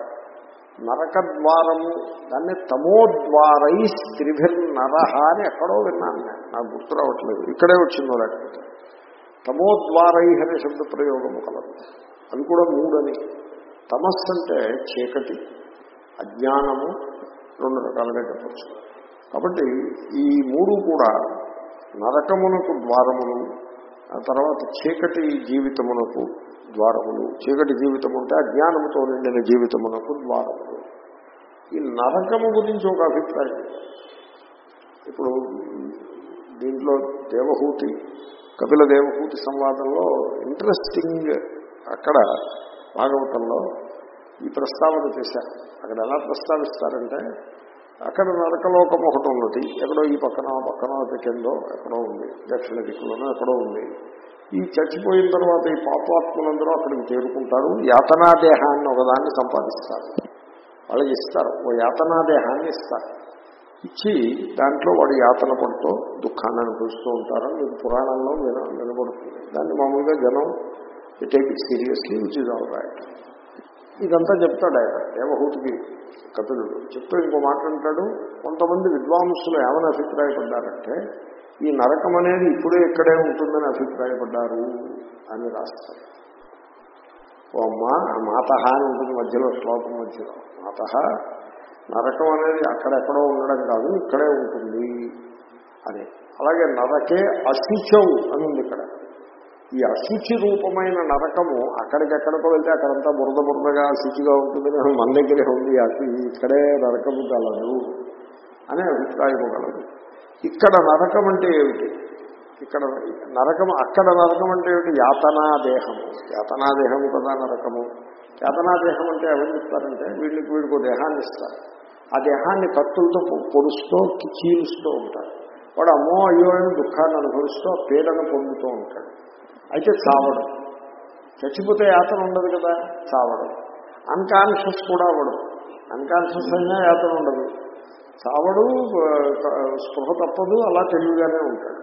నరక ద్వారము దాన్ని తమోద్వారై త్రిభిర్నరహ అని ఎక్కడో విన్నాను నేను. నాకు గుర్తు రావట్లేదు. ఇక్కడే వచ్చిందో లేకపోతే. తమోద్వారై అనే శబ్ద ప్రయోగము కలదు. అవి కూడా మూడని. తమస్సు అంటే చీకటి అజ్ఞానము రెండు రకాలుగా చెప్పచ్చు. కాబట్టి ఈ మూడు కూడా నరకమునకు ద్వారములు ఆ తర్వాత చీకటి జీవితమునకు ద్వారములు. చీకటి జీవితం ఉంటే అజ్ఞానముతో నిండిన జీవితమునకు ద్వారములు. ఈ నరకము గురించి ఒక అభిప్రాయం. ఇప్పుడు దీంట్లో దేవహూతి కపిల దేవహూతి సంవాదంలో ఇంట్రెస్టింగ్ అక్కడ భాగవతంలో ఈ ప్రస్తావన చేశారు. అక్కడ ఎలా ప్రస్తావిస్తారంటే అక్కడ నరకలోకం ఒకటి ఉన్నది. ఎక్కడో ఈ పక్కన పక్కన కిందో ఎక్కడో ఉంది. దక్షిణ దిక్కులోనో ఎక్కడో ఉంది. ఈ చచ్చిపోయిన తర్వాత ఈ పాపాత్ములందరూ అక్కడికి చేరుకుంటారు. యాతనా దేహాన్ని ఒకదాన్ని సంపాదిస్తారు. వాళ్ళకి ఇస్తారు. ఓ యాతనా దేహాన్ని ఇస్తారు. ఇచ్చి దాంట్లో వాడు యాతన పడుతూ దుఃఖాన్ని అనుభవిస్తూ ఉంటారని మీకు పురాణంలో విన వినబడుతుంది దాన్ని మామూలుగా జనం take it seriously which is all right ఇదంతా చెప్తాడు ఆయన దేవహూతికి కపిలుడు. చెప్తూ ఇంకో మాట్లాడతాడు కొంతమంది విద్వాంసులు ఏమని అభిప్రాయపడ్డారంటే ఈ నరకం అనేది ఇప్పుడే ఇక్కడే ఉంటుందని అభిప్రాయపడ్డారు అని రాస్తారు. ఓ అమ్మ మాత అని ఉంటుంది మధ్యలో శ్లోకం మధ్యలో. మాత నరకం అనేది అక్కడెక్కడో ఉండడం కాదు ఇక్కడే ఉంటుంది. అని అలాగే నరకే అశుచవు అని ఉంది ఇక్కడ. ఈ అశుచి రూపమైన నరకము అక్కడికెక్కడికో వెళ్తే అక్కడంతా బురద బురదగా అశుచిగా ఉంటుందని మన దగ్గరే ఉంది. అసలు ఇక్కడే నరకము కలదు అనే అభిప్రాయం కలదు ఇక్కడ నరకం అంటే ఏమిటి? ఇక్కడ నరకం అక్కడ నరకం అంటే ఏమిటి? యాతనా దేహము యాతనా దేహము కదా నరకము. యాతనా దేహం అంటే ఎవరు చెప్తారంటే వీళ్ళకి వీడికి దేహాన్ని ఇస్తారు. ఆ దేహాన్ని కత్తులతో పొడుస్తూ చీలుస్తూ ఉంటారు. వాడు అమ్మో అయ్యో అని దుఃఖాన్ని అనుభవిస్తూ పీడను పొందుతూ ఉంటాడు. అయితే చావడం. చచ్చిపోతే యాతన ఉండదు కదా? చావడం. అన్కాన్షియస్ కూడా అవ్వడం. అన్కాన్షియస్ అయినా యాతన ఉండదు. చావడు స్పృహ తప్పదు అలా తెలివిగానే ఉంటాడు.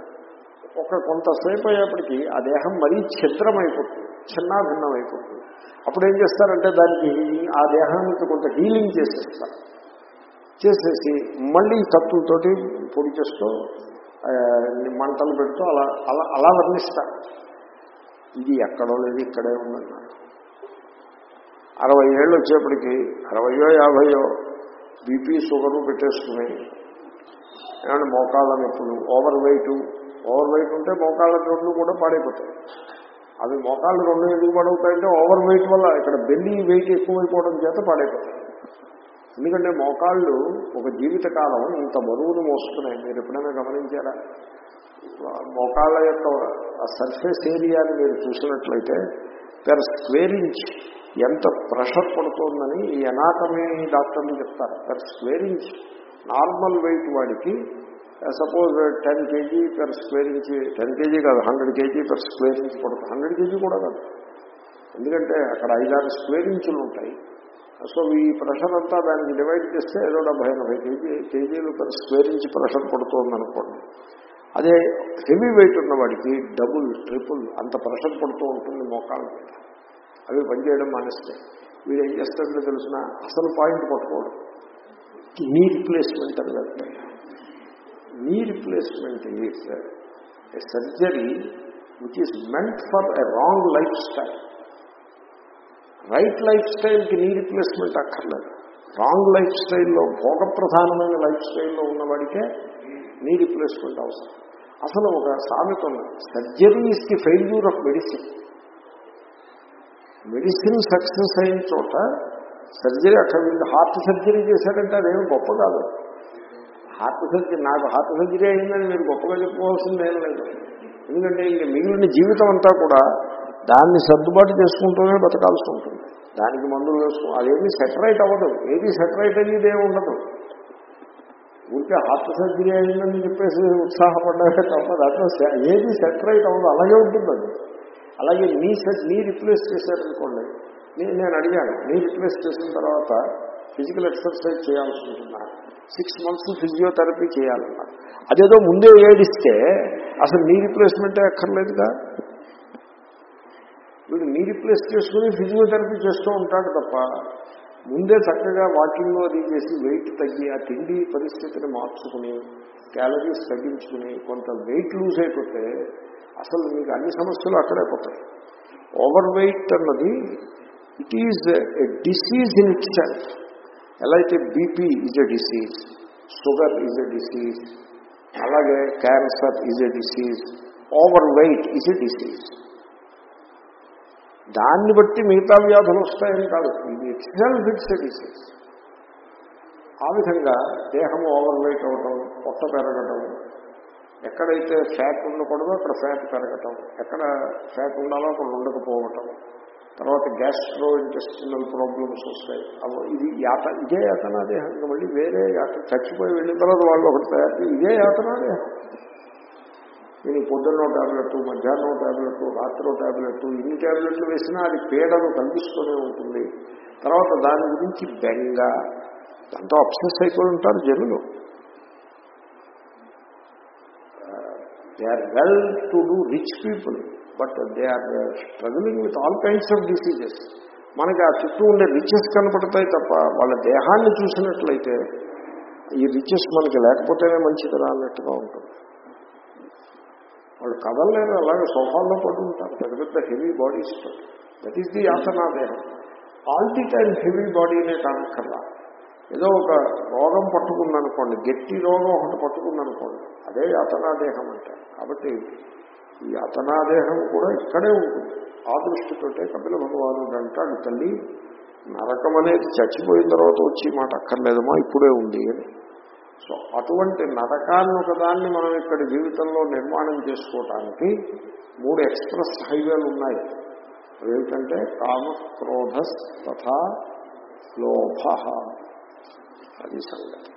ఒక కొంతసేపు అయ్యేప్పటికీ ఆ దేహం మరీ ఛిద్రమైపోతుంది చిన్నాభిన్నం అయిపోతుంది అప్పుడు ఏం చేస్తారంటే దానికి ఆ దేహానికి కొంత హీలింగ్ చేసేస్తారు. చేసేసి మళ్ళీ తత్వంతో పొడి చేస్తూ మంటలు పెడుతూ అలా అలా అలా వర్ణిస్తారు. ఇది ఎక్కడో లేదు ఇక్కడే ఉందన్నారు అరవై ఏళ్ళు వచ్చేప్పటికి అరవయో యాభయో బీపీ షుగరు పెట్టేసుకుని ఏమంటే మోకాళ్ళ నొప్పులు ఓవర్ వెయిట్. ఓవర్ వెయిట్ ఉంటే మోకాళ్ళ రెండు కూడా పాడైపోతాయి. అవి మోకాళ్ళు రెండు ఎందుకు పాడవుతాయంటే ఓవర్ వెయిట్ వల్ల ఇక్కడ బెల్లి వెయిట్ ఎక్కువైపోవడం చేత పాడైపోతాయి. ఎందుకంటే మోకాళ్ళు ఒక జీవితకాలం ఇంత బరువును మోస్తున్నాయి. మీరు ఎప్పుడైనా గమనించారా? మోకాళ్ళ యొక్క సర్ఫేస్ ఏరియాని మీరు చూసినట్లయితే పెర్ స్క్వేర్ ఇంచ్ ఎంత ప్రెషర్ పడుతోందని ఈ అనాటమీ డాక్టర్లు చెప్తారు. Per square inch normal weight వాడికి suppose ten KG per square inch ten KG కాదు hundred KG per square inch పడుతుంది హండ్రెడ్ కేజీ కూడా కాదు. ఎందుకంటే అక్కడ ఐదారు స్క్వేర్ ఇంచులు ఉంటాయి. సో ఈ ప్రెషర్ అంతా దానికి డివైడ్ చేస్తే ఏదో డెబ్బై ఎనభై కేజీ కేజీలు పెర్ స్క్వేర్ ఇంచ్ ప్రెషర్ పడుతుంది అనుకోండి అదే హెవీ వెయిట్ ఉన్నవాడికి డబుల్ ట్రిపుల్ అంత ప్రెషర్ పడుతూ ఉంటుంది మోకాళ్ళ మీద. అవి పనిచేయడం మానేస్తే వీడు ఏం చేస్తాడో తెలిసిన అసలు పాయింట్ పట్టుకోవడం నీ రిప్లేస్మెంట్ అని వెళ్తాయి knee replacement is a surgery which is meant for a wrong lifestyle right life స్టైల్కి knee replacement అక్కర్లేదు. రాంగ్ లైఫ్ స్టైల్లో భోగప్రధానమైన లైఫ్ స్టైల్లో ఉన్నవాడికే నీ రిప్లేస్మెంట్ అవసరం. అసలు ఒక సామెత ఉన్నది surgery is the failure of medicine medicine success అయిన చోట సర్జరీ అక్కడ వీళ్ళు హార్ట్ సర్జరీ చేశారంటే అదేమి గొప్ప కాదు. హార్ట్ సర్జరీ నాకు హార్ట్ సర్జరీ అయిందని మీరు గొప్పగా చెప్పుకోవాల్సింది ఏం లేదు. ఎందుకంటే ఇంక మిగిలిన జీవితం అంతా కూడా దాన్ని సర్దుబాటు చేసుకుంటూనే బతకాల్సి ఉంటుంది. దానికి మందులు వేసుకో అదేమీ సెటరైట్ అవ్వదు. ఏది సెటరైట్ అయ్యేది ఏమి ఉండదు. ఊరికే హార్ట్ సర్జరీ అయిందని చెప్పేసి ఉత్సాహపడ్డారే తప్ప దాంట్లో ఏది సెటరైట్ అవ్వదు అలాగే ఉంటుంది అలాగే మీ సెట్ మీ రిప్లేస్ చేశారనుకోండి నేను అడిగాను మీ రిప్లేస్ చేసిన తర్వాత ఫిజికల్ ఎక్సర్సైజ్ చేయాల్సి ఉంటున్నారు సిక్స్ మంత్స్ ఫిజియోథెరపీ చేయాలన్నారు. అదేదో ముందే ఏడిస్తే అసలు మీ రిప్లేస్మెంటే అక్కర్లేదుగా? వీడు మీ రిప్లేస్ చేసుకుని ఫిజియోథెరపీ చేస్తూ ఉంటాడు తప్ప ముందే చక్కగా వాకింగ్ అది చేసి వెయిట్ తగ్గి ఆ తిండి పరిస్థితిని మార్చుకుని క్యాలరీస్ తగ్గించుకుని కొంత వెయిట్ లూజ్ అయిపోతే అసలు మీకు అన్ని సమస్యలు అక్కడే పోతాయి. ఓవర్ వెయిట్ అన్నది it is a disease in itself ఎలా అయితే BP is a disease sugar is a disease అలాగే cancer is a disease over weight is a disease దాన్ని బట్టి మిగతా వ్యాధులు వస్తాయని కాదు. ఇది ఇట్సెల్ఫ్ ఇట్స్ డిసీజ్ ఆ విధంగా దేహం ఓవర్ అవ్వటం అవటం పొట్ట పెరగటం ఎక్కడైతే ఫ్యాట్ ఉండకూడదో అక్కడ ఫ్యాట్ పెరగటం ఎక్కడ ఫ్యాట్ ఉండాలో అక్కడ ఉండకపోవటం తర్వాత గ్యాస్ట్రో ఇంటెస్టినల్ ప్రాబ్లమ్స్ వస్తాయి ఇది యాత ఇదే యాతనా దేహం మళ్ళీ వేరే యాత చచ్చిపోయి వెళ్ళిన తర్వాత వాళ్ళు ఒకటి తయారు ఇదే యాతనా దేహం నేను పొద్దున్నో ట్యాబ్లెట్ మధ్యాహ్నం ట్యాబ్లెట్ రాత్రి టాబ్లెట్ ఇన్ని ట్యాబ్లెట్లు వేసినా అది పీడను కనిపిస్తూనే ఉంటుంది. తర్వాత దాని గురించి బెంగ. దాంతో అప్సెస్ అయిపోయి ఉంటారు జనులు. They are well to do rich people but they are struggling with all kinds of diseases మనకి ఆ చుట్టూ ఉండే రిచెస్ కనపడతాయి తప్ప వాళ్ళ దేహాన్ని చూసినట్లయితే ఈ రిచెస్ మనకి లేకపోతేనే మంచిదిరా అన్నట్టుగా ఉంటుంది. వాళ్ళు కదలలేదు అలాగే సోఫాల్లో పడి ఉంటారు. పెద్ద పెద్ద heavy bodies that is the ఆసనా దేహం ఆల్ ది టైమ్ హెవీ బాడీనే కానక్కర్లా ఏదో ఒక రోగం పట్టుకుందనుకోండి గట్టి రోగం ఒకటి పట్టుకుందనుకోండి అదే యాతనా దేహం అంటే. కాబట్టి ఈ యాతనా దేహం కూడా ఇక్కడే ఉంటుంది. ఆ దృష్టితోటే కపిల భగవానుడు అంటాడు తల్లి నరకం అనేది చచ్చిపోయిన తర్వాత వచ్చి మాట అక్కర్లేదమ్మా ఇప్పుడే ఉంది అని. సో అటువంటి నరకాన్ని ఒకదాన్ని మనం ఇక్కడ జీవితంలో నిర్మాణం చేసుకోవటానికి మూడు ఎక్స్ప్రెస్ హైవేలు ఉన్నాయి. అవేమిటంటే కామ క్రోధ తథా లోభ. అది సంగతి.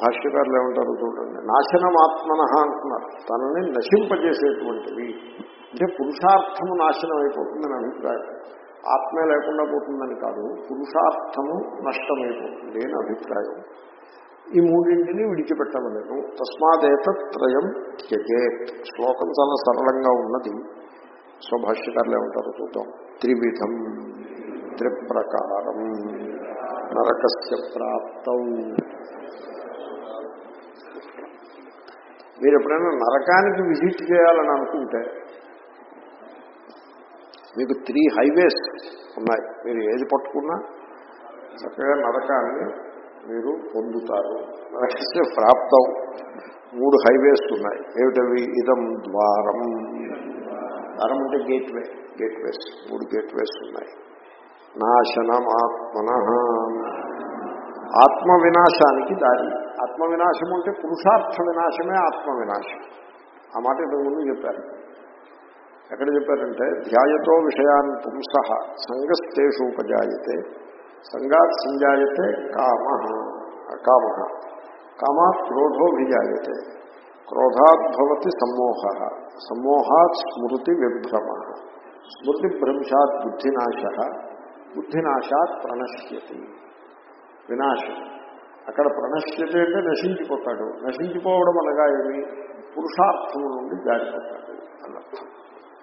భాష్యకారులు ఏమంటారు చూడండి నాశనమాత్మన అంటున్నారు. తనని నశింపజేసేటువంటివి అంటే పురుషార్థము నాశనం అయిపోతుందని అభిప్రాయం. ఆత్మే లేకుండా పోతుందని కాదు పురుషార్థము నష్టమైపోతుంది అని అభిప్రాయం. ఈ మూడింటిని విడిచిపెట్టవలేను. తస్మాదేతత్రయం త్యజేత్ శ్లోకం చాలా సరళంగా ఉన్నది. స్వభాష్యకారులు ఏమంటారు చూద్దాం. త్రివిధం త్రిప్రకారం నరకస్య ప్రాప్తం. మీరు ఎప్పుడైనా నరకానికి విజిట్ చేయాలని అనుకుంటే మీకు త్రీ హైవేస్ ఉన్నాయి. మీరు ఏది పట్టుకున్నా చక్కగా నరకాన్ని మీరు పొందుతారు. నరకస్య ప్రాప్తం మూడు హైవేస్ ఉన్నాయి. ఏమిటవి? ఇదం ద్వారం. ద్వారం అంటే గేట్వే గేట్వేస్. మూడు గేట్వేస్ ఉన్నాయి. నాశనమాత్మన. ఆత్మ వినాశానికి దారి. ఆత్మ వినాశం అంటే పురుషార్థ వినాశమే ఆత్మ వినాశం ఆ మాట ఇంతకుముందు చెప్పారు ఎక్కడ చెప్పారంటే ధ్యాయతో విషయాన్ పుంస సంగస్తేషు ఉపజాయతే సంగాత్ సంజాయతే కామ కామ కామాత్ క్రోధోభిజాయతే క్రోధాద్భవతి సమ్మోహ సమ్మోహాత్ స్మృతి విభ్రమ స్మృతిభ్రంశాత్ బుద్ధినాశ బుద్ధినాశాత్ ప్రణశ్యతి వినాశం అక్కడ ప్రణశ్యత అంటే నశించిపోతాడు నశించిపోవడం అనగా ఏమి పురుషార్థము నుండి జారిపోతాడు అన్నర్థం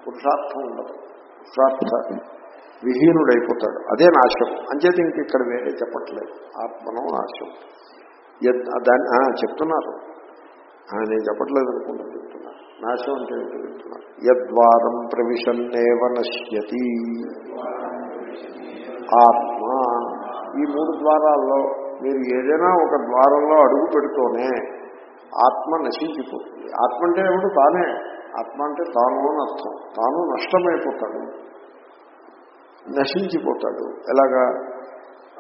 పురుషార్థం ఉండదు. పురుషార్థ విహీనుడైపోతాడు. అదే నాశం. అంచేత ఇంక ఇక్కడ వేరే చెప్పట్లేదు. ఆత్మనం నాశం. దాన్ని చెప్తున్నారు. నేను చెప్పట్లేదు అనుకుంటా చెప్తున్నారు. నాశం అంటే ఏంటో చెప్తున్నారు. యద్వారం ప్రవిశన్నేవ నశ్యతి. ఆత్మ. ఈ మూడు ద్వారాల్లో మీరు ఏదైనా ఒక ద్వారంలో అడుగు పెడుతూనే ఆత్మ నశించిపోతుంది. ఆత్మ అంటే ఏమిటి తానే. ఆత్మ అంటే తాను అని అర్థం. తాను నష్టమైపోతాడు. నశించిపోతాడు. ఎలాగా?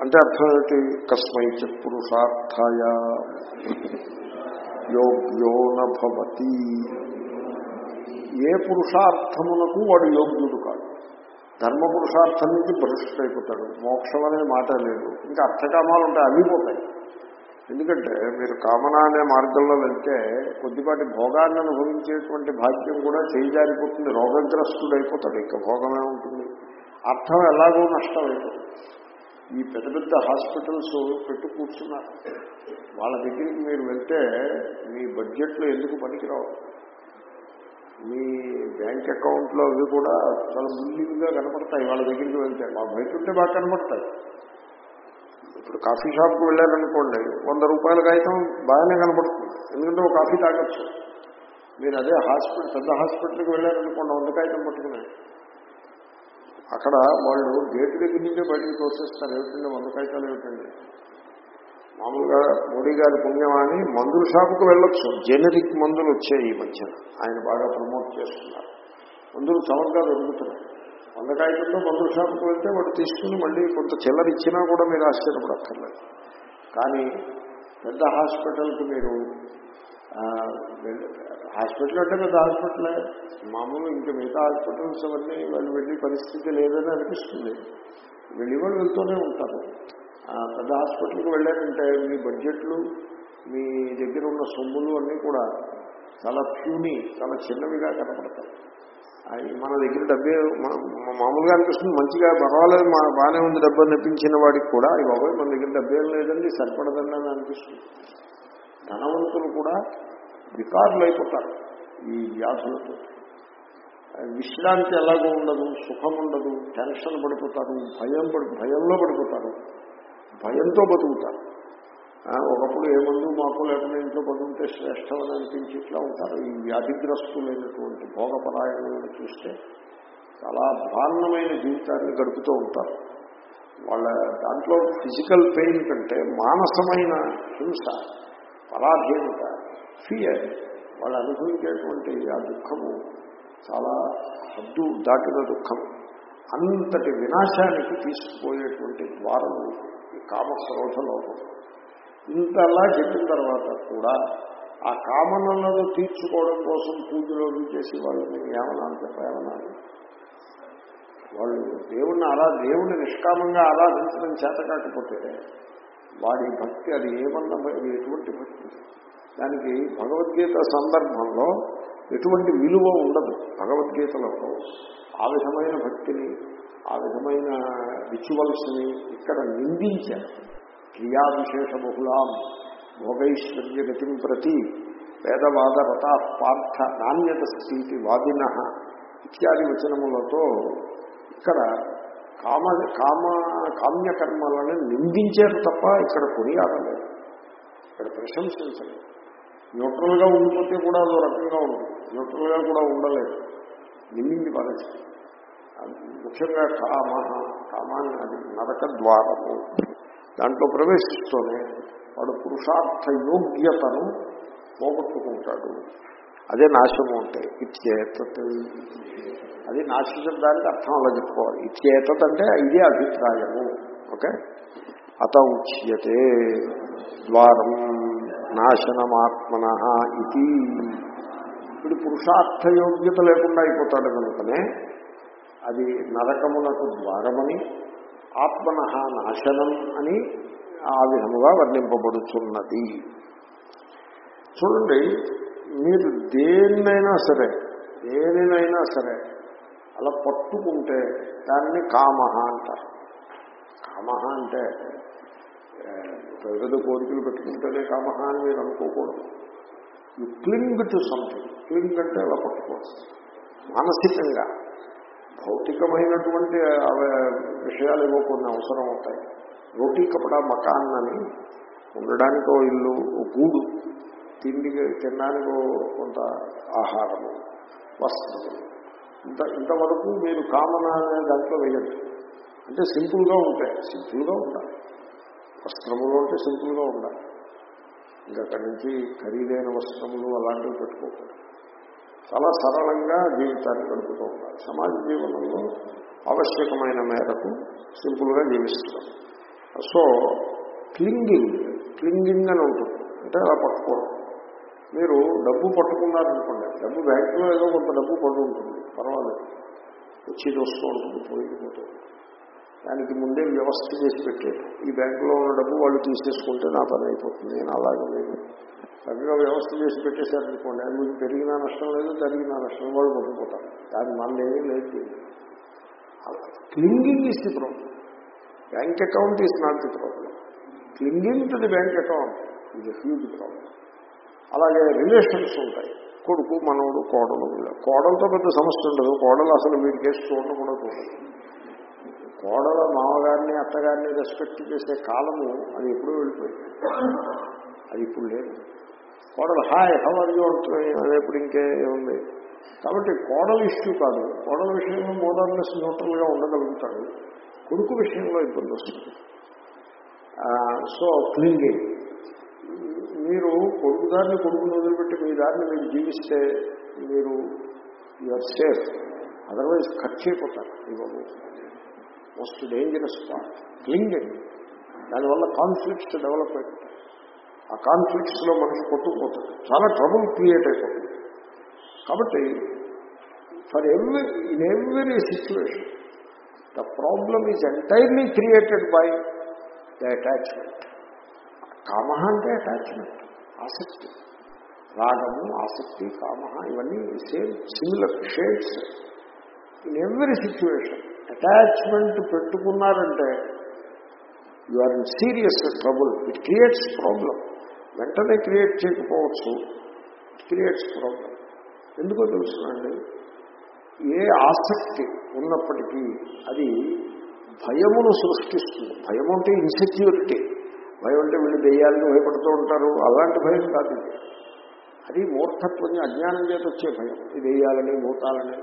అంటే అర్థం ఏమిటి? కస్మైచ పురుషార్థాయ యోగ్యో నభవతి ఏ పురుషార్థమునకు వాడు యోగ్యుడు కాదు ధర్మ పురుషార్థం నుంచి భ్రష్టుడైపోతాడు మోక్షం అనే మాట లేదు. ఇంకా అర్థకామాలు ఉంటాయి అవి పోతాయి. ఎందుకంటే మీరు కామన అనే మార్గంలో వెళ్తే కొద్దిపాటి భోగాన్ని అనుభవించేటువంటి భాగ్యం కూడా చేయిజారిపోతుంది రోగగ్రస్తుడు అయిపోతాడు ఇంకా భోగమే ఉంటుంది. అర్థం ఎలాగో నష్టం అయిపోతుంది ఈ పెద్ద పెద్ద హాస్పిటల్స్ పెట్టు కూర్చున్నారు. వాళ్ళ దగ్గరికి మీరు వెళ్తే మీ బడ్జెట్లో ఎందుకు పనికిరావు? మీ బ్యాంక్ అకౌంట్లో అవి కూడా చాలా ముల్లిగా కనపడతాయి. వాళ్ళ దగ్గరికి వెళ్తే మా బయట ఉంటే బాగా కనపడతాయి. ఇప్పుడు కాఫీ షాప్కి వెళ్ళారనుకోండి వంద రూపాయల కాగితం బాగానే కనపడుతుంది. ఎందుకంటే ఒక కాఫీ తాగొచ్చు. మీరు అదే హాస్పిటల్ పెద్ద హాస్పిటల్కి వెళ్ళారనుకోండి వంద కాగితం పట్టుకునే. అక్కడ వాళ్ళు గేట్ దగ్గర నుంచే బయటకు తోసేస్తారు. ఏమిటండి వంద కాగితాలు ఏమిటండి? మామూలుగా మోడీ గారి పుణ్యమాని మందుల షాపుకు వెళ్ళొచ్చు. జెనరిక్ మందులు వచ్చాయి ఈ మధ్యన. ఆయన బాగా ప్రమోట్ చేస్తున్నారు. మందులు చవకగా దొరుకుతున్నాయి. వంద కాగితంలో మందుల షాపుకి వెళ్తే వాడు తీసుకుని మళ్ళీ కొంత చిల్లర ఇచ్చినా కూడా మీరు ఆశ్చర్యపడక్కర్లేదు. కానీ పెద్ద హాస్పిటల్కి మీరు హాస్పిటల్ అంటే పెద్ద హాస్పిటలే. మామూలు ఇంకా మిగతా హాస్పిటల్స్ అవన్నీ వాళ్ళు వెళ్ళే పరిస్థితి లేదని అనిపిస్తుంది. వెళ్ళి వాళ్ళు వెళ్తూనే ఉంటారు. పెద్ద హాస్పిటల్కి వెళ్ళారంటే మీ బడ్జెట్లు మీ దగ్గర ఉన్న సొమ్ములు అన్నీ కూడా చాలా ప్యూని చాలా చిన్నవిగా కనపడతాయి. మన దగ్గర డబ్బే మామూలుగా అనిపిస్తుంది. మంచిగా పర్వాలేదు మా బాగానే ఉంది డబ్బు అనిపించిన వాడికి కూడా ఈ బాబాయ్ మన దగ్గర డబ్బేం లేదండి సరిపడదండి అని అనిపిస్తుంది. ధనవంతులు కూడా వికారులు అయిపోతారు ఈ వ్యాధులతో. విశ్రాంతి ఎలాగో ఉండదు సుఖం ఉండదు టెన్షన్ పడిపోతారు భయం పడి భయంలో పడిపోతారు భయంతో బతుకుతారు. ఒకప్పుడు ఏ మందు మాకు లేకుండా ఇంట్లో పడుతుంటే శ్రేష్టమని అనిపించి ఇట్లా ఉంటారు. ఈ వ్యాధిగ్రస్తులైనటువంటి భోగపరాయణలను చూస్తే చాలా దారుణమైన జీవితాన్ని గడుపుతూ ఉంటారు. వాళ్ళ దాంట్లో ఫిజికల్ పెయిన్ కంటే మానసమైన హింస పరాధీనత ఫియర్ వాళ్ళు అనుభవించేటువంటి ఆ దుఃఖము చాలా హద్దు దాటిన దుఃఖం అంతటి వినాశానికి తీసుకుపోయేటువంటి ద్వారము ఈ కామక్రోధ లోపం ఇంతలా చెప్పిన తర్వాత కూడా ఆ కామనలను తీర్చుకోవడం కోసం పూజలు చేసి వాళ్ళని ఏమనాలి చెప్ప వాళ్ళు దేవుణ్ణి అలా దేవుణ్ణి నిష్కామంగా ఆరాధించడం చేత కాకపోతే వాడి భక్తి అది ఏమన్నా అది ఎటువంటి భక్తి? దానికి భగవద్గీత సందర్భంలో ఎటువంటి విలువ ఉండదు. భగవద్గీతలో ఆ విధమైన భక్తిని ఆ విధమైన రిచువల్స్ని ఇక్కడ నిందించారు. క్రియా విశేష బహుళాం భోగైశ్వర్య గతిం ప్రతి వేదవాద రథ పార్థ నాణ్యత స్థితి వాదిన ఇత్యాది వచనములతో ఇక్కడ కామ కామ కామ్యకర్మలను నిందించారు తప్ప ఇక్కడ కొనియాడలేదు. ఇక్కడ ప్రశంసించలేదు. న్యూట్రల్గా ఉండిపోతే కూడా అదో రకంగా ఉంటుంది. న్యూట్రల్గా కూడా ఉండలేదు. నిందించి పరచి. ముఖ్యంగా కామ కామాన్ని అది నరక ద్వారము దాంట్లో ప్రవేశిస్తూనే వాడు పురుషార్థ యోగ్యతను పోగొట్టుకుంటాడు. అదే నాశము అంటే ఇచ్చేత అది నాశించడానికి అర్థం అలా చెప్పుకోవాలి. ఇత్యేతత్ అంటే ఇదే అభిప్రాయము. ఓకే? అత ఉచ్యతే ద్వారం నాశనమాత్మన ఇది ఇప్పుడు పురుషార్థ యోగ్యత లేకుండా అయిపోతాడు కనుకనే అది నరకమునకు ద్వారమని ఆత్మన నాశనం అని ఆ విధముగా వర్ణింపబడుతున్నది చూడండి మీరు దేన్నైనా సరే దేనినైనా సరే అలా పట్టుకుంటే దాన్ని కామహ అంటారు. కామహ అంటే ఏ, పెద్ద కోరికలు పెట్టుకుంటేనే కామహ అని మీరు అనుకోకూడదు. You cling to something cling అంటే అలా పట్టుకోవచ్చు. మానసికంగా. భౌతికమైనటువంటి విషయాలు ఏవో కొన్ని అవసరం అవుతాయి. రోటీ కపడా మకాన్ అని ఉండడానికి ఇల్లు గూడు తిండి తినడానికి కొంత ఆహారము వస్త్రము ఇంత ఇంతవరకు మీరు కామన్ అనే దాంట్లో వేయండి అంటే సింపుల్గా ఉంటాయి. సింపుల్గా ఉండాలి. వస్త్రములు అంటే సింపుల్గా ఉండాలి. ఇంకా అక్కడి నుంచి ఖరీదైన వస్త్రములు అలాంటివి పెట్టుకోకూడదు. చాలా సరళంగా జీవితాన్ని గడుపుతూ ఉంటారు. సమాజ జీవనంలో ఆవశ్యకమైన మేరకు సింపుల్గా జీవిస్తున్నాం సో క్లింగింగ్ క్లింగింగ్ అని ఉంటుంది. అంటే అలా పట్టుకోవడం. మీరు డబ్బు పట్టుకున్నారనుకోండి డబ్బు బ్యాంకులో ఏదో కొంత డబ్బు పడి ఉంటుంది పర్వాలేదు. వచ్చేది వస్తూ ఉంటుంది పోయిపోతూ ఉంటుంది. దానికి ముందే వ్యవస్థ చేసి పెట్టారు. ఈ బ్యాంకులో ఉన్న డబ్బు వాళ్ళు తీసేసుకుంటే నా పని అయిపోతుంది నేను అలాగే లేదు చక్కగా వ్యవస్థ చేసి పెట్టేశారనుకోండి అది మీకు పెరిగినా నష్టం లేదు తరిగినా నష్టం వాళ్ళు పడిపోతారు దాని మనలేమీ లేదు. Clinging is the problem. Bank account is not the problem. Clinging to the bank account ఇది హ్యూజ్ ప్రాబ్లం. అలాగే రిలేషన్స్ ఉంటాయి. కొడుకు మనవుడు కోడలు కోడలతో పెద్ద సమస్య ఉండదు. కోడలు అసలు వీడికేసి చూడడం కూడా చూడదు. కోడల మామగారిని అత్తగారిని రెస్పెక్ట్ చేసే కాలము అది ఎప్పుడూ వెళ్ళిపోయింది. అది ఇప్పుడు లేదు. కోడలు హాయ్ హౌ ఆర్ యూ అది ఎప్పుడు ఇంకే ఉంది కాబట్టి కోడల ఇష్యూ కాదు. కోడల విషయంలో మోడర్నెస్ న్యూట్రల్గా ఉండగలుగుతాడు. కొడుకు విషయంలో ఇబ్బంది వస్తుంది. సో క్లింగింగ్ మీరు కొడుకు దారిని కొడుకుని వదిలిపెట్టి మీ దారిని మీరు జీవిస్తే మీరు యూఆర్ సేఫ్ అదర్వైజ్ ఖర్చు అయిపోతారు ఇవ్వదు మోస్ట్ డేంజరస్ పార్ట్. క్లింగింగ్ దానివల్ల కాన్ఫ్లిక్ట్స్ డెవలప్ అయిపోతాయి ఆ కాన్ఫ్లిక్ట్స్లో మనిషి కొట్టుకుపోతుంది చాలా ట్రబుల్ క్రియేట్ అయిపోతుంది కాబట్టి for every in every situation the problem is entirely created by the attachment కామ అంటే అటాచ్మెంట్ ఆసక్తి. రాగము ఆసక్తి కామ ఇవన్నీ same similar shades in every situation attachment పెట్టుకున్నారంటే you are in serious trouble. It creates problem వెంటనే క్రియేట్ చేయకపోవచ్చు. ఇట్ క్రియేట్స్ ప్రాబ్లం ఎందుకో తెలుసునండి ఏ ఆసక్తి ఉన్నప్పటికీ అది భయమును సృష్టిస్తుంది. భయం అంటే ఇన్సెక్యూరిటీ భయం అంటే వీళ్ళు దెయ్యాలని భయపడుతూ ఉంటారు. అలాంటి భయం కాదు అది మూర్ఖత్వం అజ్ఞానం చేత వచ్చే భయం. ఇది దెయ్యాలని భూతాలని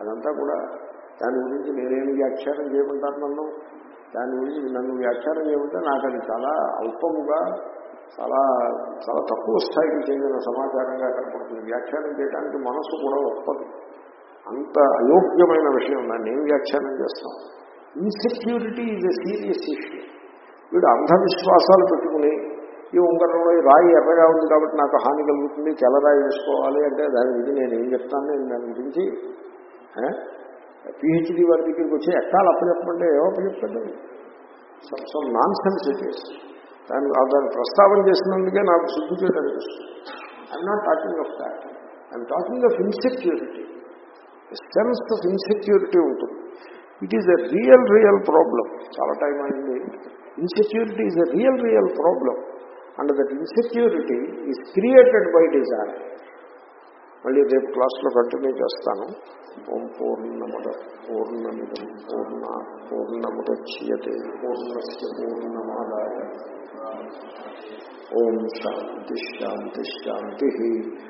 అదంతా కూడా దాని గురించి నేనేమి వ్యాఖ్యానం చేయమంటారు నన్ను? దాని గురించి నన్ను వ్యాఖ్యానం చేయమంటే నాకు అది చాలా అల్పముగా చాలా చాలా తక్కువ స్థాయికి చెందిన సమాచారంగా కనపడుతుంది. వ్యాఖ్యానం చేయడానికి మనసు కూడా ఒప్పదు. అంత అయోగ్యమైన విషయం దాన్ని ఏం వ్యాఖ్యానం చేస్తాం? Insecurity is a serious issue వీడు అంధవిశ్వాసాలు పెట్టుకుని ఈ ఉంగరంలో రాయి ఎర్రగా ఉంది కాబట్టి నాకు హాని కలుగుతుంది తెల్లరాయి వేసుకోవాలి అంటే దాని గురించి నేను ఏం చెప్తాను? నేను దాని గురించి పిహెచ్డి వారి దగ్గరికి వచ్చి ఎక్కాలు అప్పచెప్పమంటే ఏమో అప్పచెప్పాడు some nonsense it is దాన్ని దాన్ని ప్రస్తావన చేసినందుకే నాకు సిగ్గు చేయడానికి I'm not talking of that I'm talking of insecurity sense of insecurity ఉంటుంది. It is a real real problem చాలా టైం అయింది. Insecurity is a real real problem and that insecurity is created by desire మళ్ళీ రేపు క్లాస్లో continue చేస్తాను. ఓం పూర్ణముద పూర్ణమిదం పూర్ణ పూర్ణముద్యతే పూర్ణస్ పూర్ణమాదాయ ఓం శాంతి శాంతి శాంతి